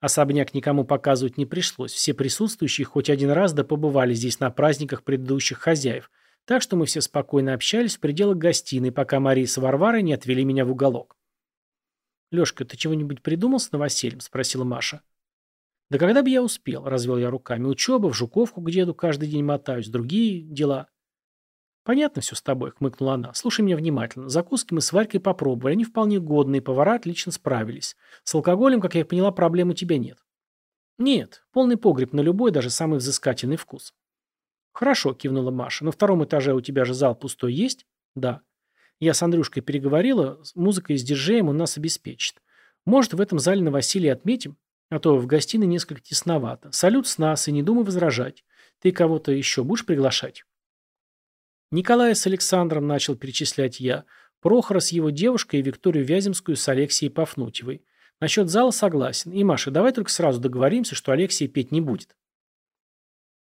Особняк никому показывать не пришлось. Все присутствующие хоть один раз да побывали здесь на праздниках предыдущих хозяев. Так что мы все спокойно общались в пределах гостиной, пока Мария с Варварой не отвели меня в уголок. «Лешка, ты чего-нибудь придумал с новосельем?» – спросила Маша. «Да когда бы я успел?» – развел я руками. «Учеба, в Жуковку к деду каждый день мотаюсь, другие дела». «Понятно все с тобой», — хмыкнула она. «Слушай меня внимательно. Закуски мы с Варькой попробовали. Они вполне годные, повара отлично справились. С алкоголем, как я поняла, проблем у тебя нет». «Нет. Полный погреб на любой, даже самый взыскательный вкус». «Хорошо», — кивнула Маша. «На втором этаже у тебя же зал пустой есть?» «Да». Я с Андрюшкой переговорила, музыкой и с диджеем он нас обеспечит. Может, в этом зале новоселье отметим? А то в гостиной несколько тесновато. Салют с нас, и не думай возражать. Ты кого-то еще будешь приглашать?» Николая с Александром начал перечислять я, Прохора с его девушкой и Викторию Вяземскую с Алексией Пафнутьевой. Насчет зала согласен. И, Маша, давай только сразу договоримся, что Алексей петь не будет.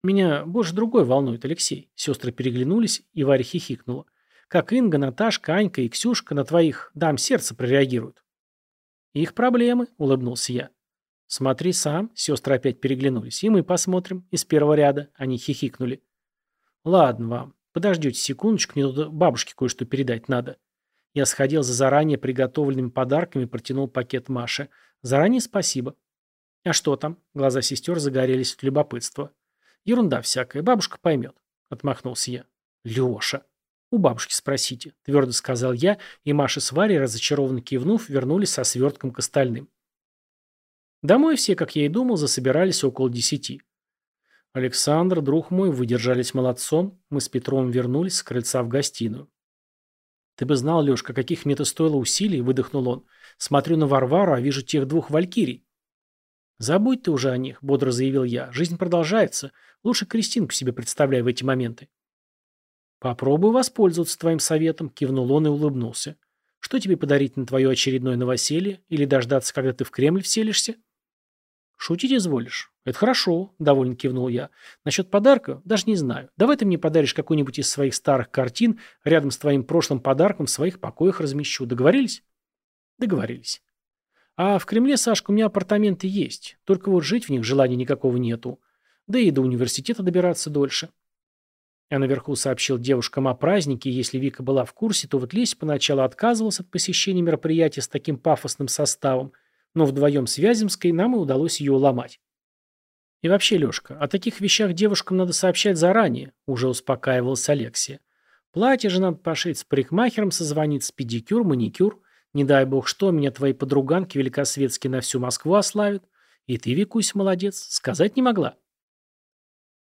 Меня больше другой волнует, Алексей. Сестры переглянулись, и Варя хихикнула. Как Инга, Наташка, Анька и Ксюшка на твоих дам сердца прореагируют. Их проблемы, улыбнулся я. Смотри сам, сестры опять переглянулись. И мы посмотрим. Из первого ряда. Они хихикнули. Ладно вам. Подождите секундочку, мне тут бабушке кое-что передать надо. Я сходил за заранее приготовленными подарками протянул пакет Маше. Заранее спасибо. А что там? Глаза сестер загорелись от любопытства. Ерунда всякая, бабушка поймет. Отмахнулся я. Леша. У бабушки спросите, твердо сказал я, и Маша с Варей, разочарованно кивнув, вернулись со свертком к остальным. Домой все, как я и думал, засобирались около десяти. Александр, друг мой, выдержались молодцом. Мы с Петром вернулись с крыльца в гостиную. «Ты бы знал, Лешка, каких мне это стоило усилий», — выдохнул он. «Смотрю на Варвару, а вижу тех двух валькирий». «Забудь ты уже о них», — бодро заявил я. «Жизнь продолжается. Лучше Кристинку себе представляй в эти моменты». «Попробуй воспользоваться твоим советом», — кивнул он и улыбнулся. «Что тебе подарить на твое очередное новоселье? Или дождаться, когда ты в Кремль вселишься?» «Шутить изволишь?» «Это хорошо», — довольно кивнул я. «Насчет подарка? Даже не знаю. Давай ты мне подаришь какую-нибудь из своих старых картин, рядом с твоим прошлым подарком в своих покоях размещу. Договорились?» «Договорились». «А в Кремле, Сашка, у меня апартаменты есть. Только вот жить в них желания никакого нету. Да и до университета добираться дольше». А наверху сообщил девушкам о празднике, и если Вика была в курсе, то вот Лесь поначалу отказывался от посещения мероприятия с таким пафосным составом – но вдвоем с Вяземской нам и удалось ее уломать. И вообще, Лешка, о таких вещах девушкам надо сообщать заранее, уже успокаивалась Алексия. Платье же надо пошить, с парикмахером созвониться, педикюр, маникюр. Не дай бог что, меня твои подруганки великосветские на всю Москву ославят. И ты, Викусь, молодец, сказать не могла.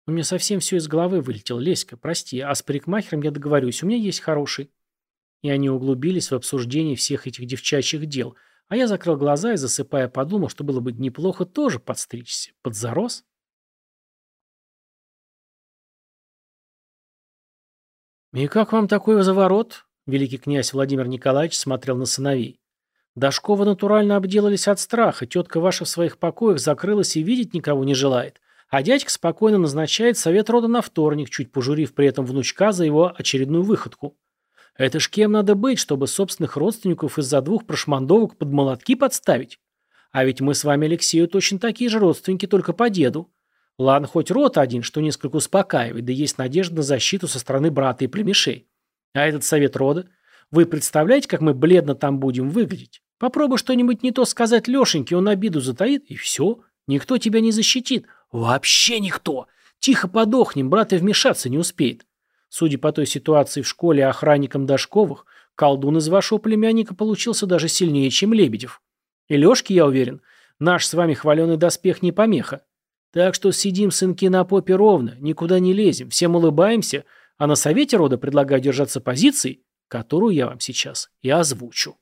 У меня совсем все из головы вылетело, Леська, прости, а с парикмахером я договорюсь, у меня есть хороший. И они углубились в обсуждение всех этих девчачьих дел – а я закрыл глаза и, засыпая, подумал, что было бы неплохо тоже подстричься. Под зарос. «И как вам такой заворот?» Великий князь Владимир Николаевич смотрел на сыновей. «Дашковы натурально обделались от страха. Тетка ваша в своих покоях закрылась и видеть никого не желает. А дядька спокойно назначает совет рода на вторник, чуть пожурив при этом внучка за его очередную выходку. Это ж кем надо быть, чтобы собственных родственников из-за двух прошмандовок под молотки подставить? А ведь мы с вами, Алексею, точно такие же родственники, только по деду. Ладно, хоть род один, что несколько успокаивает, да есть надежда на защиту со стороны брата и племешей. А этот совет рода? Вы представляете, как мы бледно там будем выглядеть? Попробуй что-нибудь не то сказать Лешеньке, он обиду затаит, и все. Никто тебя не защитит. Вообще никто. Тихо подохнем, брат и вмешаться не успеет. Судя по той ситуации в школе охранником Дашковых, колдун из вашего племянника получился даже сильнее, чем Лебедев. И Лешке, я уверен, наш с вами хваленый доспех не помеха. Так что сидим, сынки, на попе ровно, никуда не лезем, всем улыбаемся, а на совете рода предлагаю держаться позиции, которую я вам сейчас и озвучу.